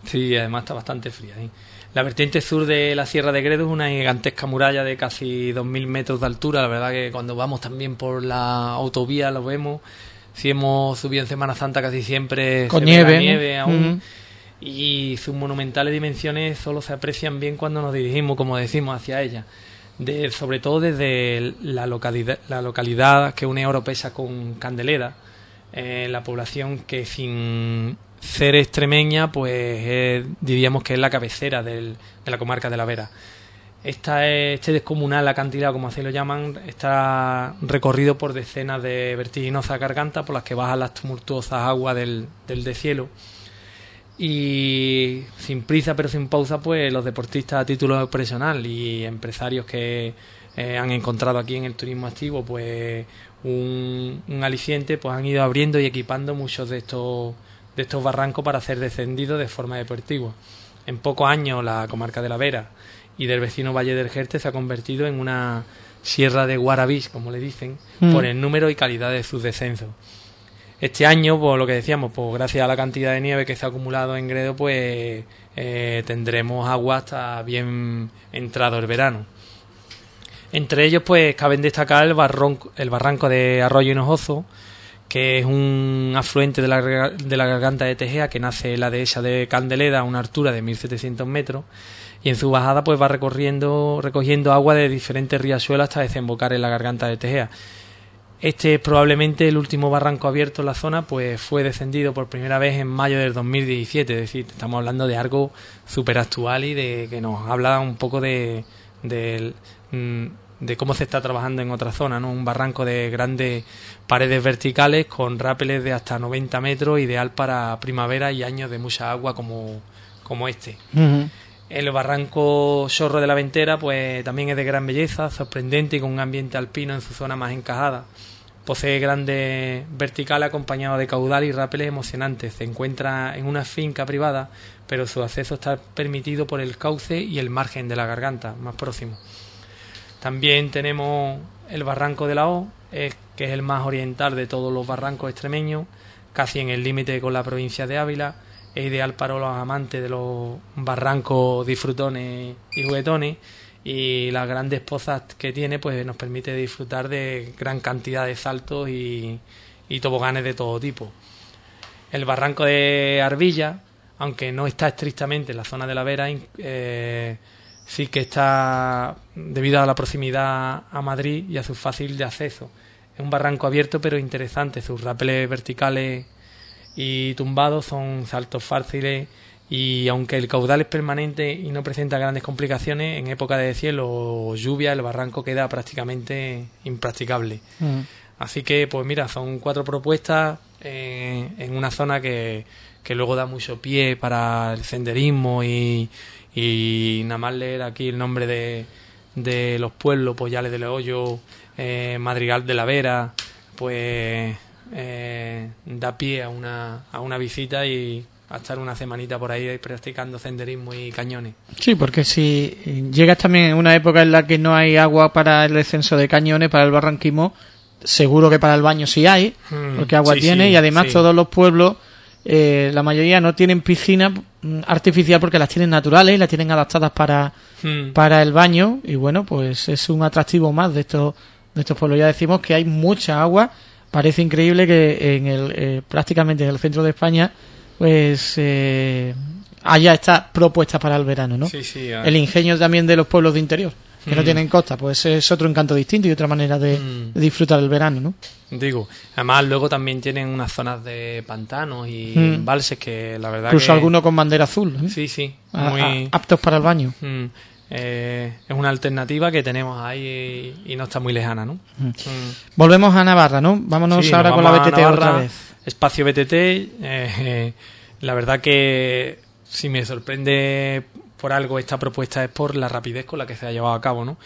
Sí. además está bastante fría. ¿eh? La vertiente sur de la Sierra de Gredo es una gigantesca muralla de casi 2.000 metros de altura. La verdad que cuando vamos también por la autovía lo vemos. Si hemos subido en Semana Santa casi siempre con nieve, nieve aún. Y sus monumentales dimensiones solo se aprecian bien cuando nos dirigimos, como decimos, hacia ella sobre todo desde la localidad, la localidad que une Oropesa con Candelera, eh, la población que sin ser extremeña, pues diríamos que es la cabecera del, de la comarca de la Vera. Esta, este descomunal acantilado, como así lo llaman, está recorrido por decenas de vertiginosas gargantas por las que bajan las tumultuosas aguas del, del y sin prisa pero sin pausa pues los deportistas a título profesional y empresarios que eh, han encontrado aquí en el turismo activo pues un, aliciente pues han ido abriendo y equipando muchos de estos de estos barrancos para ser descendidos de forma deportiva en pocos años la comarca de la Vera y del vecino Valle del Jerte se ha convertido en una sierra de Guarabís como le dicen mm. por el número y calidad de sus descensos este año, pues lo que decíamos, pues gracias a la cantidad de nieve que se ha acumulado en Gredo, pues eh, tendremos agua hasta bien entrado el verano. Entre ellos, pues caben destacar el, el barranco de Arroyo Hinojoso, que es un afluente de la, de la garganta de Tejea que nace en la dehesa de Candeleda a una altura de 1700 metros y en su bajada pues va recorriendo recogiendo agua de diferentes riachuelos hasta desembocar en la garganta de Tejea este es probablemente el último barranco abierto en la zona, pues fue descendido por primera vez en mayo del 2017, es decir, estamos hablando de algo súper actual y de que nos habla un poco de, mm, de cómo se está trabajando en otra zona, ¿no? Un barranco de grandes paredes verticales con rápeles de hasta 90 metros, ideal para primavera y años de mucha agua como, como este. El barranco Chorro de la Ventera, pues también es de gran belleza, sorprendente y con un ambiente alpino en su zona más encajada. Posee grandes verticales acompañados de caudal y rápeles emocionantes. Se encuentra en una finca privada, pero su acceso está permitido por el cauce y el margen de la garganta, más próximo. También tenemos el barranco de la O, que es el más oriental de todos los barrancos extremeños, casi en el límite con la provincia de Ávila. Es ideal para los amantes de los barrancos disfrutones y juguetones y las grandes pozas que tiene pues nos permite disfrutar de gran cantidad de saltos y, toboganes de todo tipo. El barranco de Arbilla, aunque no está estrictamente en la zona de la Vera, eh, sí que está debido a la proximidad a Madrid y a su fácil de acceso. Es un barranco abierto pero interesante, sus rápeles verticales y tumbados son saltos fáciles y aunque el caudal es permanente y no presenta grandes complicaciones, en época de cielo o lluvia el barranco queda prácticamente impracticable. Mm. Así que, pues mira, son cuatro propuestas eh, en una zona que, que luego da mucho pie para el senderismo y, y nada más leer aquí el nombre de, de los pueblos, Poyales de Leollo, eh, Madrigal de la Vera, pues eh, da pie a una, a una visita y a estar una semanita por ahí practicando senderismo y cañones. Sí, porque si llegas también en una época en la que no hay agua para el descenso de cañones, para el barranquismo, seguro que para el baño sí hay, mm, porque agua tiene y además todos los pueblos, eh, la mayoría no tienen piscina mm, artificial porque las tienen naturales y las tienen adaptadas para, mm. para el baño y bueno, pues es un atractivo más de estos, de estos pueblos. Ya decimos que hay mucha agua, parece increíble que en el, eh, prácticamente en el centro de España pues eh, haya esta propuesta para el verano, ¿no? Sí, sí, El ingenio también de los pueblos de interior, que no mm. tienen costa, pues es otro encanto distinto y otra manera de, mm. disfrutar el verano, ¿no? Digo, además luego también tienen unas zonas de pantanos y mm. embalses que la verdad Incluso algunos con bandera azul. ¿eh? Sí, sí. Muy... aptos para el baño. Eh, es una alternativa que tenemos ahí y, no está muy lejana, ¿no? Volvemos a Navarra, ¿no? Vámonos ahora con la BTT otra vez espacio BTT. Eh, la verdad que si me sorprende por algo esta propuesta es por la rapidez con la que se ha llevado a cabo, ¿no?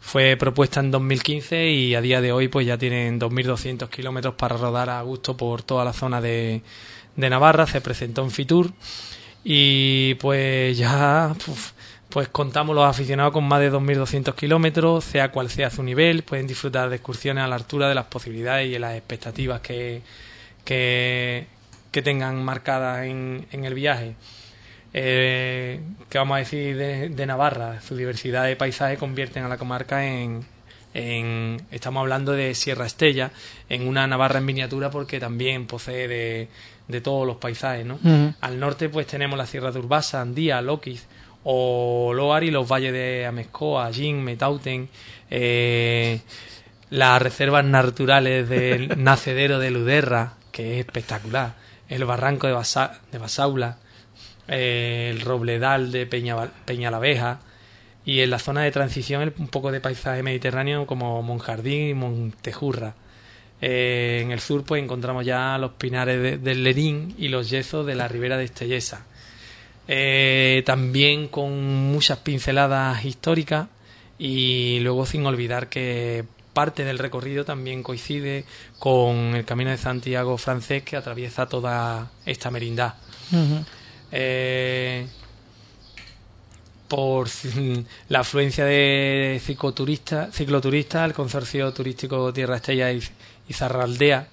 Fue propuesta en 2015 y a día de hoy pues ya tienen 2.200 kilómetros para rodar a gusto por toda la zona de, de Navarra. Se presentó en Fitur y pues ya pues contamos los aficionados con más de 2.200 kilómetros, sea cual sea su nivel, pueden disfrutar de excursiones a la altura de las posibilidades y de las expectativas que, que, tengan marcadas en, en el viaje. Eh, ¿Qué vamos a decir de, Navarra? Su diversidad de paisajes convierten a la comarca en, en, estamos hablando de Sierra Estella, en una Navarra en miniatura porque también posee de, de todos los paisajes, ¿no? Al norte pues tenemos la Sierra de Urbasa, Andía, Loquis, o Loar y los valles de Amezcoa, Jin, Metauten, eh, las reservas naturales del <laughs> nacedero de Luderra, que es espectacular. El barranco de, de Basaula, eh, el robledal de Peña, Peña la Abeja, y en la zona de transición un poco de paisaje mediterráneo como Monjardín y Montejurra. Eh, en el sur pues encontramos ya los pinares del Lerín y los yesos de la ribera de Estellesa. Eh, también con muchas pinceladas históricas y luego sin olvidar que parte del recorrido también coincide con el Camino de Santiago francés que atraviesa toda esta merindad. Eh, por <laughs> la afluencia de cicloturistas, cicloturistas, el consorcio turístico Tierra Estella y, Zarraldea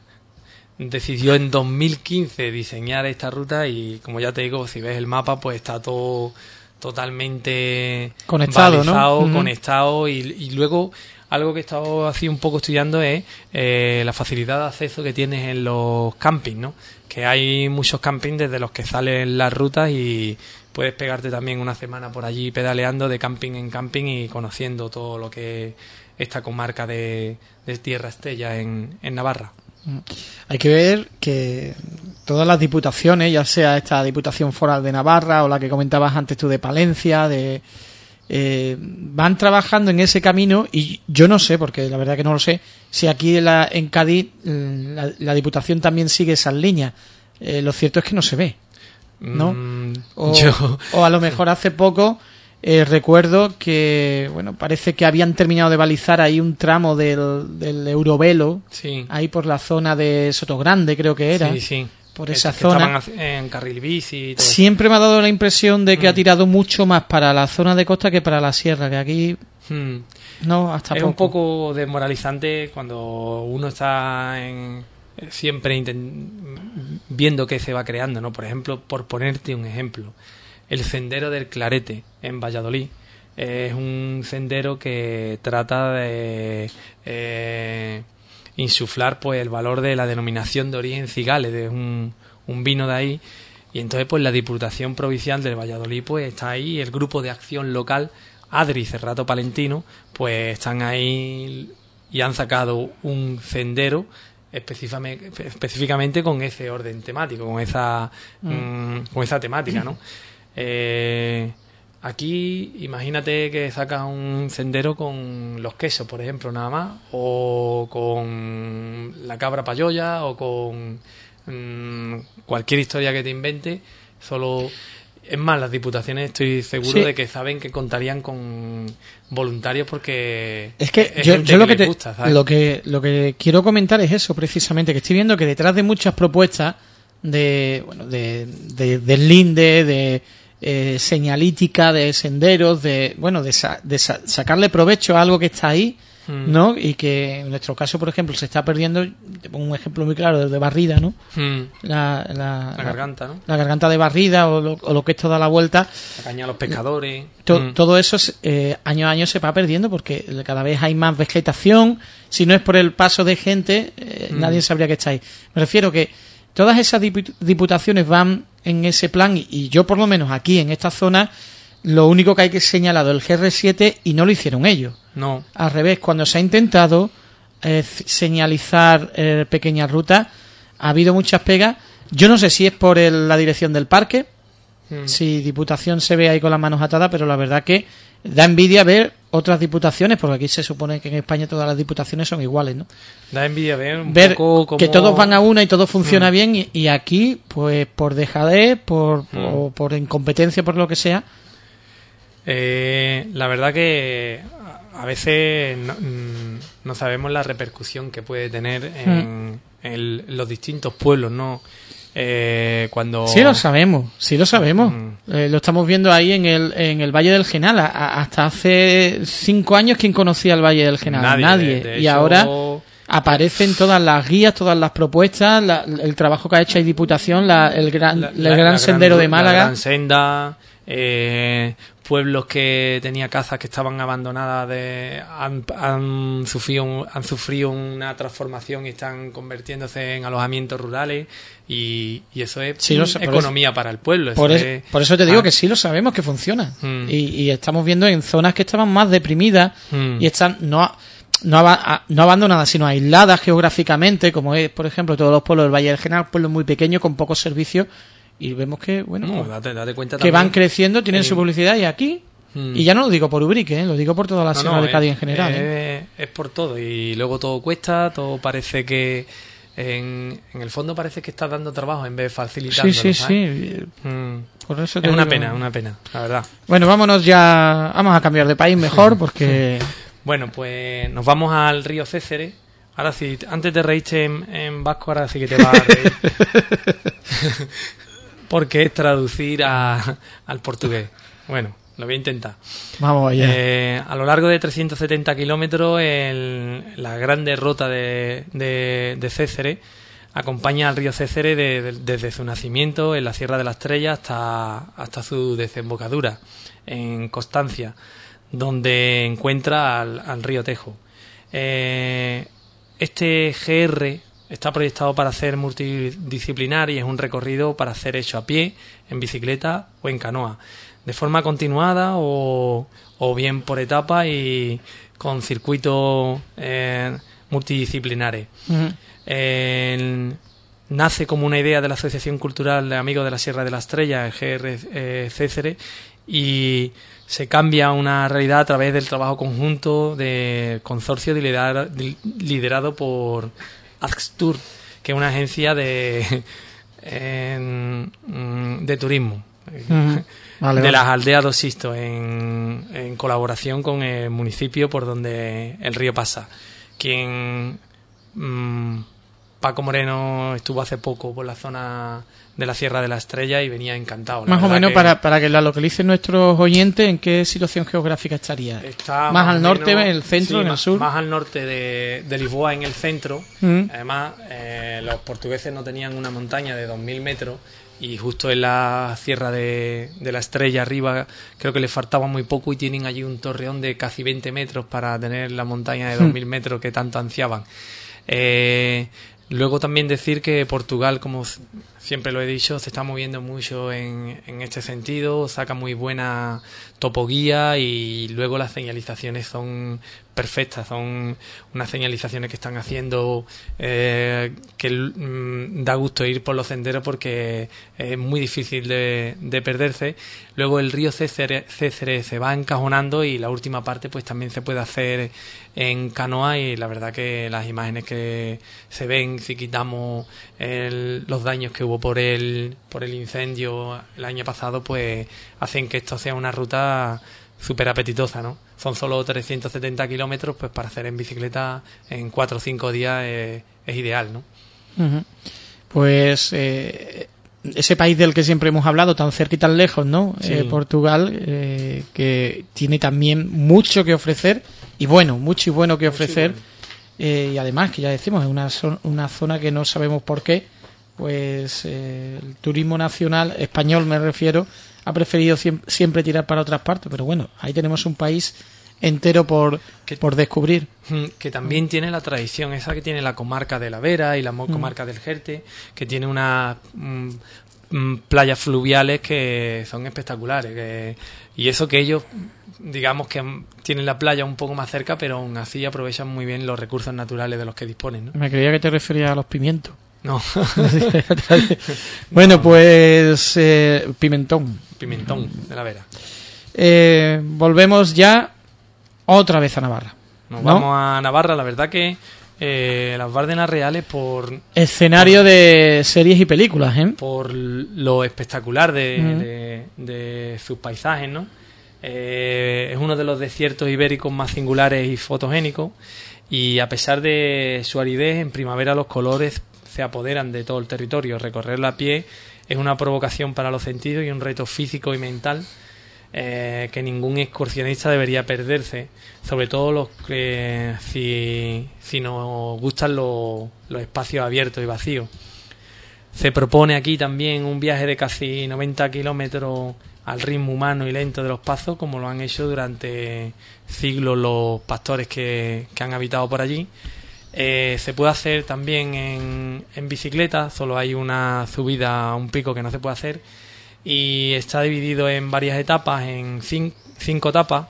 decidió en 2015 diseñar esta ruta y como ya te digo, si ves el mapa, pues está todo totalmente conectado, conectado y, y, luego algo que he estado así un poco estudiando es eh, la facilidad de acceso que tienes en los campings, ¿no? Que hay muchos campings desde los que salen las rutas y puedes pegarte también una semana por allí pedaleando de camping en camping y conociendo todo lo que es esta comarca de, Tierra Estella en, en Navarra. Mm. Hay que ver que todas las diputaciones, ya sea esta Diputación Foral de Navarra o la que comentabas antes tú de Palencia, de eh, van trabajando en ese camino y yo no sé, porque la verdad que no lo sé, si aquí en, la, en Cádiz mm, la, la Diputación también sigue esas líneas. Eh, lo cierto es que no se ve, ¿no? Mm, O, yo- o a lo mejor hace poco eh, recuerdo que, bueno, parece que habían terminado de balizar ahí un tramo del, del Eurovelo, Sí. ahí por la zona de Sotogrande creo que era. Sí, sí. por esa que zona. en carril bici y todo eso. Siempre me ha dado la impresión de que ha Mm. tirado mucho más para la zona de costa que para la sierra, que aquí Hmm. no, hasta es poco. un poco desmoralizante cuando uno está en- siempre viendo que se va creando, ¿no? Por ejemplo, por ponerte un ejemplo, el sendero del Clarete en Valladolid. Es un sendero que trata de eh, insuflar pues el valor de la denominación de origen cigales, de un, un vino de ahí. Y entonces pues la Diputación Provincial del Valladolid pues está ahí, el grupo de acción local Adri Cerrato Palentino pues están ahí y han sacado un sendero específicamente, con ese orden temático, con esa, mm, con esa temática, ¿no? <laughs> Eh, aquí imagínate que sacas un sendero con los quesos, por ejemplo, nada más, o con la cabra payoya, o con mm, cualquier historia que te invente, solo... Es más, las diputaciones estoy seguro Sí. de que saben que contarían con voluntarios porque Es que es yo, lo que te- gusta, ¿sabes? lo que lo que quiero comentar es eso precisamente que estoy viendo que detrás de muchas propuestas de bueno de, de, del linde de eh, señalítica de senderos de bueno de, sa- de sa- sacarle provecho a algo que está ahí Mm. no y que en nuestro caso por ejemplo se está perdiendo te pongo un ejemplo muy claro de barrida no Mm, la, la, la garganta, ¿no? la garganta de barrida o lo, o lo que es toda la vuelta La caña a los pescadores. To- Mm. Todo eso eh, año a año se va perdiendo porque cada vez hay más vegetación. Si no es por el paso de gente, eh, nadie sabría que está ahí. Me refiero que todas esas dipu- diputaciones van en ese plan y, yo por lo menos aquí en esta zona lo único que hay que señalado el GR7 y no lo hicieron ellos. No. Al revés, cuando se ha intentado eh, señalizar eh, pequeñas rutas, ha habido muchas pegas. Yo no sé si es por el- la dirección del parque, Mm. si Diputación se ve ahí con las manos atadas, pero la verdad que da envidia ver otras diputaciones, porque aquí se supone que en España todas las diputaciones son iguales, ¿no? Da envidia ver un Ver poco cómo... que todos van a una y todo funciona Mm. bien, y, y aquí, pues por dejadez, por, Mm. o por incompetencia, por lo que sea, Eh, la verdad que a- veces no, mm, no sabemos la repercusión que puede tener en, en los distintos pueblos, ¿no? Eh, cuando... Sí lo sabemos, sí lo sabemos. Mm. Eh, lo estamos viendo ahí en el, en el Valle del Genal. A- hasta hace cinco años, ¿quién conocía el Valle del Genal? Nadie. de- de y ahora aparecen todas las guías, todas las propuestas, la- el trabajo que ha hecho ahí Diputación, la- el gran, la- el la- gran la sendero de Málaga. La gran senda, eh, pueblos que tenía casas que estaban abandonadas de, han, han sufrido, un- han sufrido una transformación y están convirtiéndose en alojamientos rurales y, y eso es Sí, sé, economía para el pueblo. Por, eso es- es- por eso te digo Ah, que sí lo sabemos que funciona. Mm. Y, y estamos viendo en zonas que estaban más deprimidas Mm. y están no, no, no abandonadas, sino aisladas geográficamente, como es, por ejemplo, todos los pueblos del Valle del Genal, pueblos muy pequeños con pocos servicios. Y vemos que, bueno, No, date, date cuenta que van creciendo, tienen su publicidad y aquí. Mm. Y ya no lo digo por Ubrique, ¿eh? lo digo por toda la No, Sierra no, de Cádiz es- en general. ¿eh? Es, por todo y luego todo cuesta, todo parece que en, en el fondo parece que estás dando trabajo en vez de facilitando. Sí, sí, sí. Mm. Por eso te Es una digo. pena, una pena, la verdad. Bueno, vámonos ya. Vamos a cambiar de país mejor <laughs> porque. Bueno, pues nos vamos al río Cécere. Ahora sí, antes te reíste en, en vasco, ahora sí que te vas a reír. <laughs> Porque es traducir a- al portugués. Bueno, lo voy a intentar. Vamos allá. Eh, a lo largo de 370 kilómetros, la gran derrota de, de, de Cécere acompaña al río Cécere de- de- desde su nacimiento en la Sierra de la Estrella hasta, hasta su desembocadura en Constancia, donde encuentra al, al río Tejo. Eh, este GR está proyectado para ser multidisciplinar y es un recorrido para hacer hecho a pie, en bicicleta o en canoa, de forma continuada o, o bien por etapa y con circuitos eh, multidisciplinares. Nace como una idea de la Asociación Cultural de Amigos de la Sierra de la Estrella, el GR eh, y se cambia una realidad a través del trabajo conjunto de consorcio liderado por Axtur, que es una agencia de, <laughs> de turismo. <laughs> de las aldeas Dos Sistos, en, en, colaboración con el municipio por donde el río pasa. Quien mm, Paco Moreno estuvo hace poco por la zona de la Sierra de la Estrella y venía encantado. Más o menos para, para que la localicen nuestros oyentes, ¿en qué situación geográfica estaría? Está más, al norte, en el centro, en el sur. Más al norte de, Lisboa, en el centro. Mm. Además, eh, los portugueses no tenían una montaña de 2.000 metros y justo en la Sierra de, de, la Estrella arriba creo que les faltaba muy poco y tienen allí un torreón de casi 20 metros para tener la montaña de 2.000 mm. metros que tanto ansiaban. Eh, Luego también decir que Portugal, como siempre lo he dicho, se está moviendo mucho en, en este sentido, saca muy buena topoguía y luego las señalizaciones son perfectas, son unas señalizaciones que están haciendo eh, que mm, da gusto ir por los senderos porque es muy difícil de, perderse. Luego el río Cécere, se va encajonando y la última parte pues también se puede hacer en canoa y la verdad que las imágenes que se ven si quitamos los daños que hubo por el, por el incendio el año pasado pues hacen que esto sea una ruta súper apetitosa, ¿no? Son solo 370 kilómetros, pues para hacer en bicicleta en 4 o 5 días es, ideal, ¿no? Pues eh, ese país del que siempre hemos hablado, tan cerca y tan lejos, ¿no? Eh, Portugal, eh, que tiene también mucho que ofrecer, y bueno, mucho y bueno que ofrecer, y además, que ya decimos, es una, una zona que no sabemos por qué, pues el turismo nacional, español me refiero, ha preferido siempre tirar para otras partes, pero bueno, ahí tenemos un país entero por, por descubrir. Que también tiene la tradición, esa que tiene la comarca de la Vera y la comarca del Jerte, que tiene unas mm, mm, playas fluviales que son espectaculares. y eso que ellos, digamos que tienen la playa un poco más cerca, pero aún así aprovechan muy bien los recursos naturales de los que disponen. Me creía que te refería a los pimientos. No. <laughs> <laughs> bueno, pues eh, pimentón. Pimentón de la Vera. Eh, volvemos ya otra vez a Navarra. Nos vamos a Navarra, la verdad que eh, las Bárdenas Reales por... Escenario de series y películas, ¿eh? Por lo espectacular de, de, sus paisajes, ¿no? es uno de los desiertos ibéricos más singulares y fotogénicos y a pesar de su aridez, en primavera los colores se apoderan de todo el territorio. Recorrer la pie es una provocación para los sentidos y un reto físico y mental eh, que ningún excursionista debería perderse, sobre todo los que si, si nos gustan los, los espacios abiertos y vacíos. Se propone aquí también un viaje de casi 90 kilómetros al ritmo humano y lento de los pasos, como lo han hecho durante siglos los pastores que, que han habitado por allí eh, se puede hacer también en, bicicleta, solo hay una subida un pico que no se puede hacer y está dividido en varias etapas, en cinco, etapas.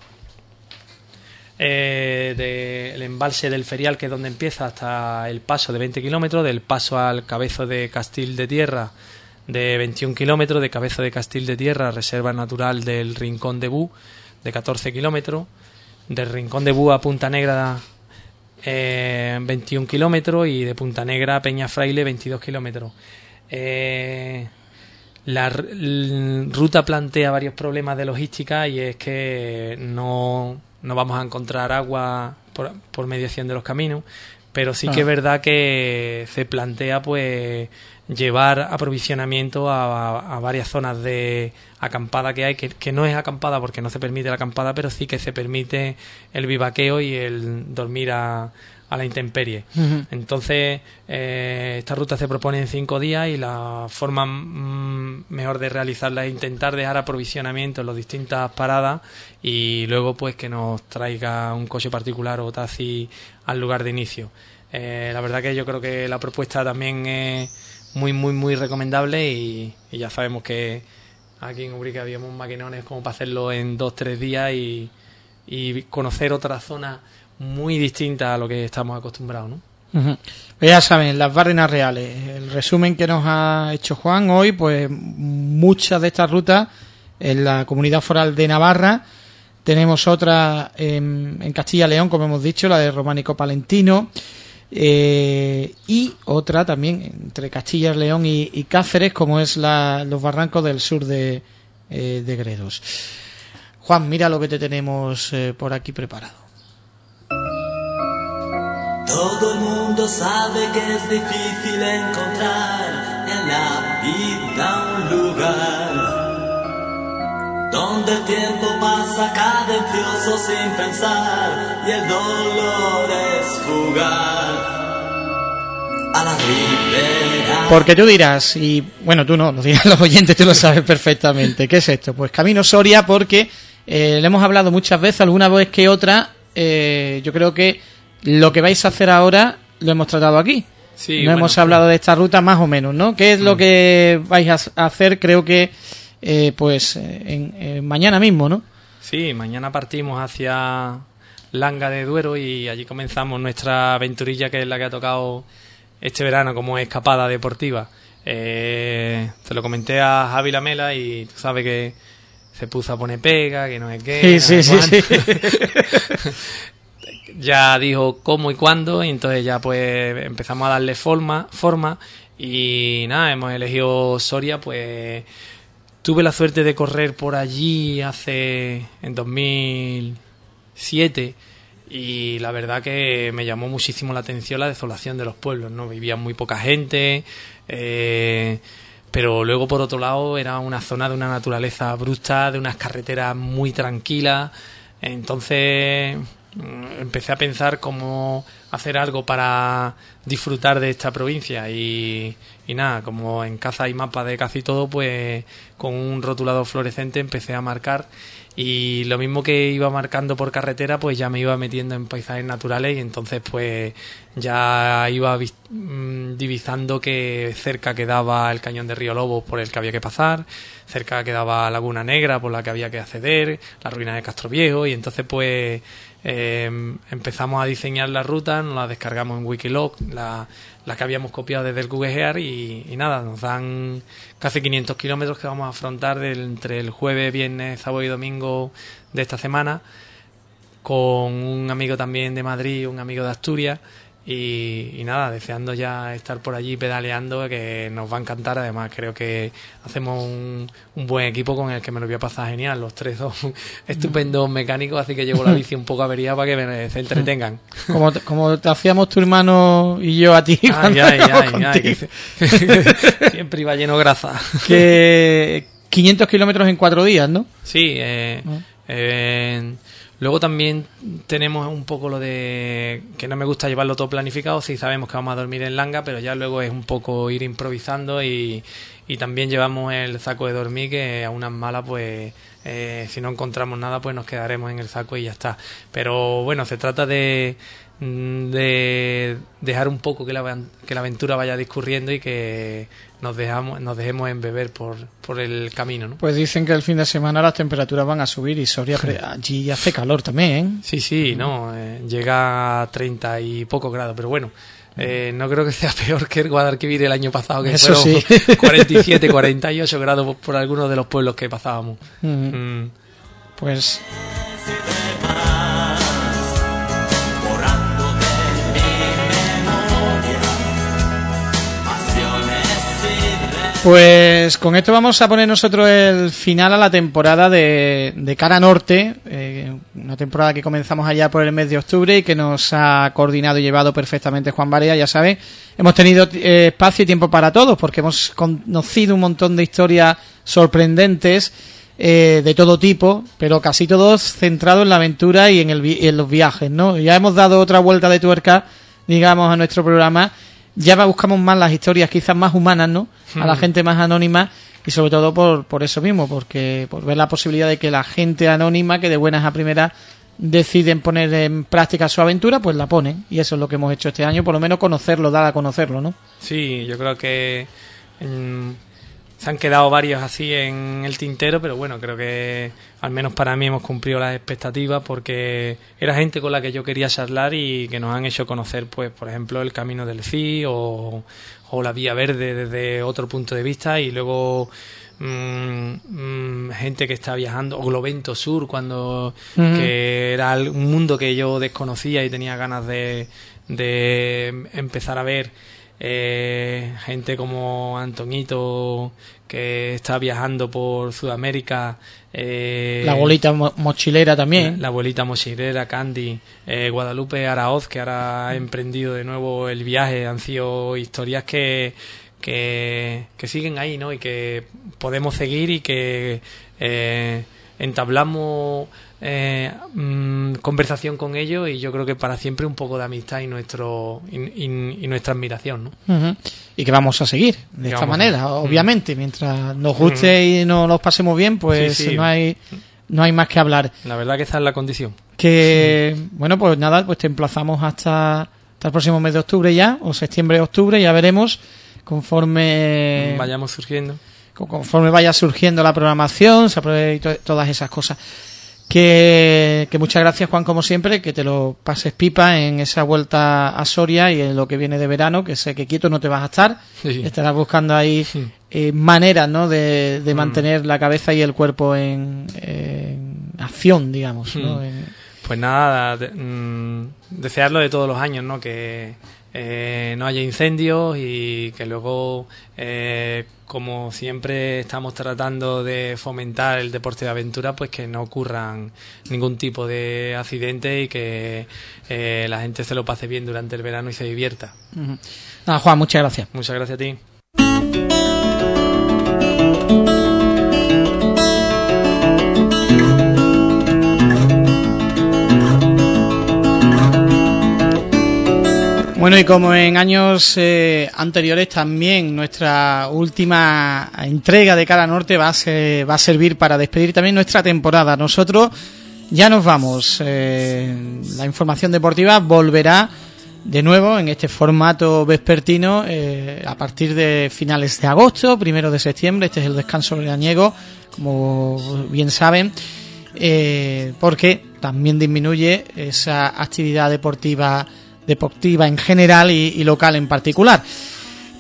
Eh, del embalse del Ferial, que es donde empieza, hasta el paso de 20 kilómetros, del paso al cabezo de Castil de Tierra de 21 kilómetros, de cabezo de Castil de Tierra, reserva natural del Rincón de Bú, de 14 kilómetros, del Rincón de Bú a Punta Negra eh, 21 kilómetros y de Punta Negra a Peña Fraile 22 kilómetros. Eh, la, ruta plantea varios problemas de logística y es que no, no vamos a encontrar agua por, por mediación de los caminos, pero sí que es verdad que se plantea pues llevar aprovisionamiento a, varias zonas de acampada que hay, que, no es acampada porque no se permite la acampada, pero sí que se permite el vivaqueo y el dormir a, a la intemperie. Entonces, eh, esta ruta se propone en cinco días y la forma mm, mejor de realizarla es intentar dejar aprovisionamiento en las distintas paradas y luego pues que nos traiga un coche particular o taxi al lugar de inicio. Eh, la verdad que yo creo que la propuesta también es muy, muy, muy recomendable y, ya sabemos que aquí en Ubrique habíamos maquinones como para hacerlo en dos, tres días y, conocer otra zona muy distinta a lo que estamos acostumbrados, ¿no? Pues ya saben, las barrenas reales. El resumen que nos ha hecho Juan hoy, pues muchas de estas rutas en la comunidad foral de Navarra. Tenemos otra en, en Castilla-León, como hemos dicho, la de Románico Palentino. Eh, y otra también entre Castilla, León y, y Cáceres, como es la, los barrancos del sur de, eh, de Gredos. Juan, mira lo que te tenemos eh, por aquí preparado. Todo el mundo sabe que es difícil encontrar en la vida donde el tiempo pasa cadencioso sin pensar y el dolor es jugar. A la ribera. Porque tú dirás, y bueno, tú no, lo dirán los oyentes, tú lo <laughs> sabes perfectamente. ¿Qué es esto? Pues Camino Soria porque eh, le hemos hablado muchas veces, alguna vez que otra, eh, yo creo que lo que vais a hacer ahora lo hemos tratado aquí. Sí, no bueno, hemos hablado de esta ruta más o menos, ¿no? ¿Qué es lo Mm. que vais a hacer? Creo que, eh, pues, eh, en, eh, mañana mismo, ¿no? Sí, mañana partimos hacia Langa de Duero y allí comenzamos nuestra aventurilla que es la que ha tocado este verano como escapada deportiva. Eh, te lo comenté a Javi Lamela y tú sabes que se puso a poner pega, que no es qué. Sí, no sí, sí, cuánto. <laughs> ya dijo cómo y cuándo y entonces ya pues empezamos a darle forma, forma y nada, hemos elegido Soria pues tuve la suerte de correr por allí hace en 2007 y la verdad que me llamó muchísimo la atención la desolación de los pueblos, ¿no? Vivía muy poca gente, eh, pero luego por otro lado era una zona de una naturaleza bruta, de unas carreteras muy tranquilas, entonces mm, empecé a pensar cómo hacer algo para disfrutar de esta provincia. Y, y nada, como en caza hay mapa de casi todo, pues con un rotulador fluorescente empecé a marcar. Y lo mismo que iba marcando por carretera, pues ya me iba metiendo en paisajes naturales y entonces pues ya iba mm, divisando que cerca quedaba el cañón de Río Lobo por el que había que pasar, cerca quedaba Laguna Negra por la que había que acceder, la ruina de Castro Viejo y entonces pues eh, empezamos a diseñar la ruta, nos la descargamos en Wikilog, la, la que habíamos copiado desde el Google Earth y, nada, nos dan casi 500 kilómetros que vamos a afrontar entre el jueves, viernes, sábado y domingo de esta semana con un amigo también de Madrid, un amigo de Asturias y, y nada, deseando ya estar por allí pedaleando que nos va a encantar, además creo que hacemos un, un buen equipo con el que me lo voy a pasar genial, los tres son <laughs> estupendos mecánicos, así que llevo la bici un poco averiada para que me, se entretengan. <laughs> Como te, como te hacíamos tu hermano y yo a ti. Ay, ay, ay, <laughs> siempre iba lleno de grasa. que 500 kilómetros en cuatro días, ¿no? Sí, eh, Ah. eh, luego también tenemos un poco lo de que no me gusta llevarlo todo planificado, sí sabemos que vamos a dormir en Langa, pero ya luego es un poco ir improvisando y, y también llevamos el saco de dormir que a unas malas pues eh, si no encontramos nada pues nos quedaremos en el saco y ya está. Pero bueno, se trata de mm, de dejar un poco que la, que la aventura vaya discurriendo y que nos dejamos nos dejemos embeber por, por el camino, ¿no? Pues dicen que el fin de semana las temperaturas van a subir y Soria allí hace calor también, ¿eh? Sí, sí, no, eh, llega a 30 y pocos grados, pero bueno, eh, no creo que sea <laughs> peor que el Guadalquivir el año pasado, que Eso fueron sí. <laughs> 47, 48 grados por, por algunos de los pueblos que pasábamos. Mm. Mm. Pues Pues con esto vamos a poner nosotros el final a la temporada de, Cara Norte, eh, una temporada que comenzamos allá por el mes de octubre y que nos ha coordinado y llevado perfectamente Juan Barea, ya sabes. Hemos tenido eh, espacio y tiempo para todos porque hemos conocido un montón de historias sorprendentes eh, de todo tipo, pero casi todos centrados en la aventura y en, el, y en los viajes, ¿no? Ya hemos dado otra vuelta de tuerca, digamos, a nuestro programa ya buscamos más las historias quizás más humanas, ¿no? A la Mm. gente más anónima y sobre todo por, por eso mismo, porque por ver la posibilidad de que la gente anónima que de buenas a primeras deciden poner en práctica su aventura, pues la ponen y eso es lo que hemos hecho este año, por lo menos conocerlo, dar a conocerlo, ¿no? Sí, yo creo que se han quedado varios así en el tintero, pero bueno, creo que al menos para mí hemos cumplido las expectativas porque era gente con la que yo quería charlar y que nos han hecho conocer, pues, por ejemplo, el camino del CI o, o la vía verde desde otro punto de vista y luego mm, mm, gente que está viajando, o Globento Sur, cuando que era un mundo que yo desconocía y tenía ganas de, de empezar a ver. Eh, gente como Antonito que está viajando por Sudamérica. eh, La mo- mochilera también. la, la abuelita mochilera, Candy, eh, Guadalupe Araoz, que ahora ha emprendido de nuevo el viaje. Han sido historias que, que, que siguen ahí, ¿no? Y que podemos seguir y que eh, entablamos eh, mm, conversación con ellos y yo creo que para siempre un poco de amistad y nuestro y, y- y nuestra admiración, ¿no? Ujú. Y que vamos a seguir de esta a- manera, obviamente. Mientras nos guste y nos los pasemos bien, pues Sí, sí. no hay no hay más que hablar. La verdad que esa es la condición. Que, bueno, pues nada, pues te emplazamos hasta, hasta el próximo mes de octubre ya, o septiembre, octubre, ya veremos, conforme, Vayamos surgiendo. co- conforme vaya surgiendo la programación, se apruebe todas esas cosas. Que, que muchas gracias, Juan, como siempre, que te lo pases pipa en esa vuelta a Soria y en lo que viene de verano, que sé que quieto no te vas a estar, Sí. estarás buscando ahí Sí. eh, maneras ¿no? de, Mm. de mantener la cabeza y el cuerpo en, en acción, digamos. ¿no? Mm. En- Pues nada, de- mm, desearlo de todos los años, ¿no? Que eh, no haya incendios y que luego, eh, como siempre estamos tratando de fomentar el deporte de aventura, pues que no ocurran ningún tipo de accidente y que eh, la gente se lo pase bien durante el verano y se divierta. Nada, Juan, muchas gracias. Muchas gracias a ti. Bueno, y como en años eh, anteriores, también nuestra última entrega de Cara Norte va a, ser- va a servir para despedir también nuestra temporada. Nosotros ya nos vamos. Eh, la información deportiva volverá de nuevo en este formato vespertino eh, a partir de finales de agosto, primero de septiembre. Este es el descanso veraniego, como bien saben eh, porque también disminuye esa actividad deportiva deportiva en general y, local en particular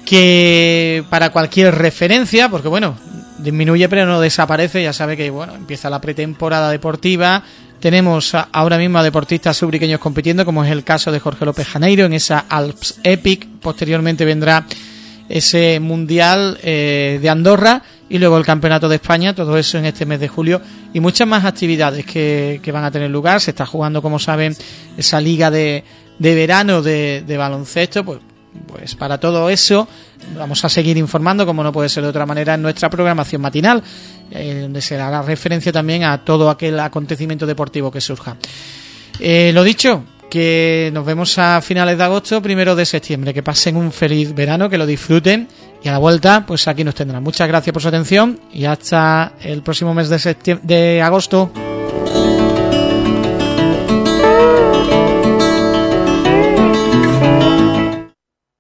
que para cualquier referencia porque bueno disminuye pero no desaparece ya sabe que bueno empieza la pretemporada deportiva tenemos ahora mismo a deportistas subriqueños compitiendo como es el caso de Jorge López Janeiro en esa Alps Epic posteriormente vendrá ese mundial eh, de Andorra y luego el campeonato de España, todo eso en este mes de julio y muchas más actividades que, que van a tener lugar. Se está jugando, como saben, esa liga de, de verano de, baloncesto, pues, pues para todo eso vamos a seguir informando, como no puede ser de otra manera, en nuestra programación matinal, eh, donde se hará referencia también a todo aquel acontecimiento deportivo que surja. Eh, lo dicho, que nos vemos a finales de agosto, primero de septiembre. Que pasen un feliz verano, que lo disfruten y a la vuelta, pues aquí nos tendrán. Muchas gracias por su atención y hasta el próximo mes de, de agosto.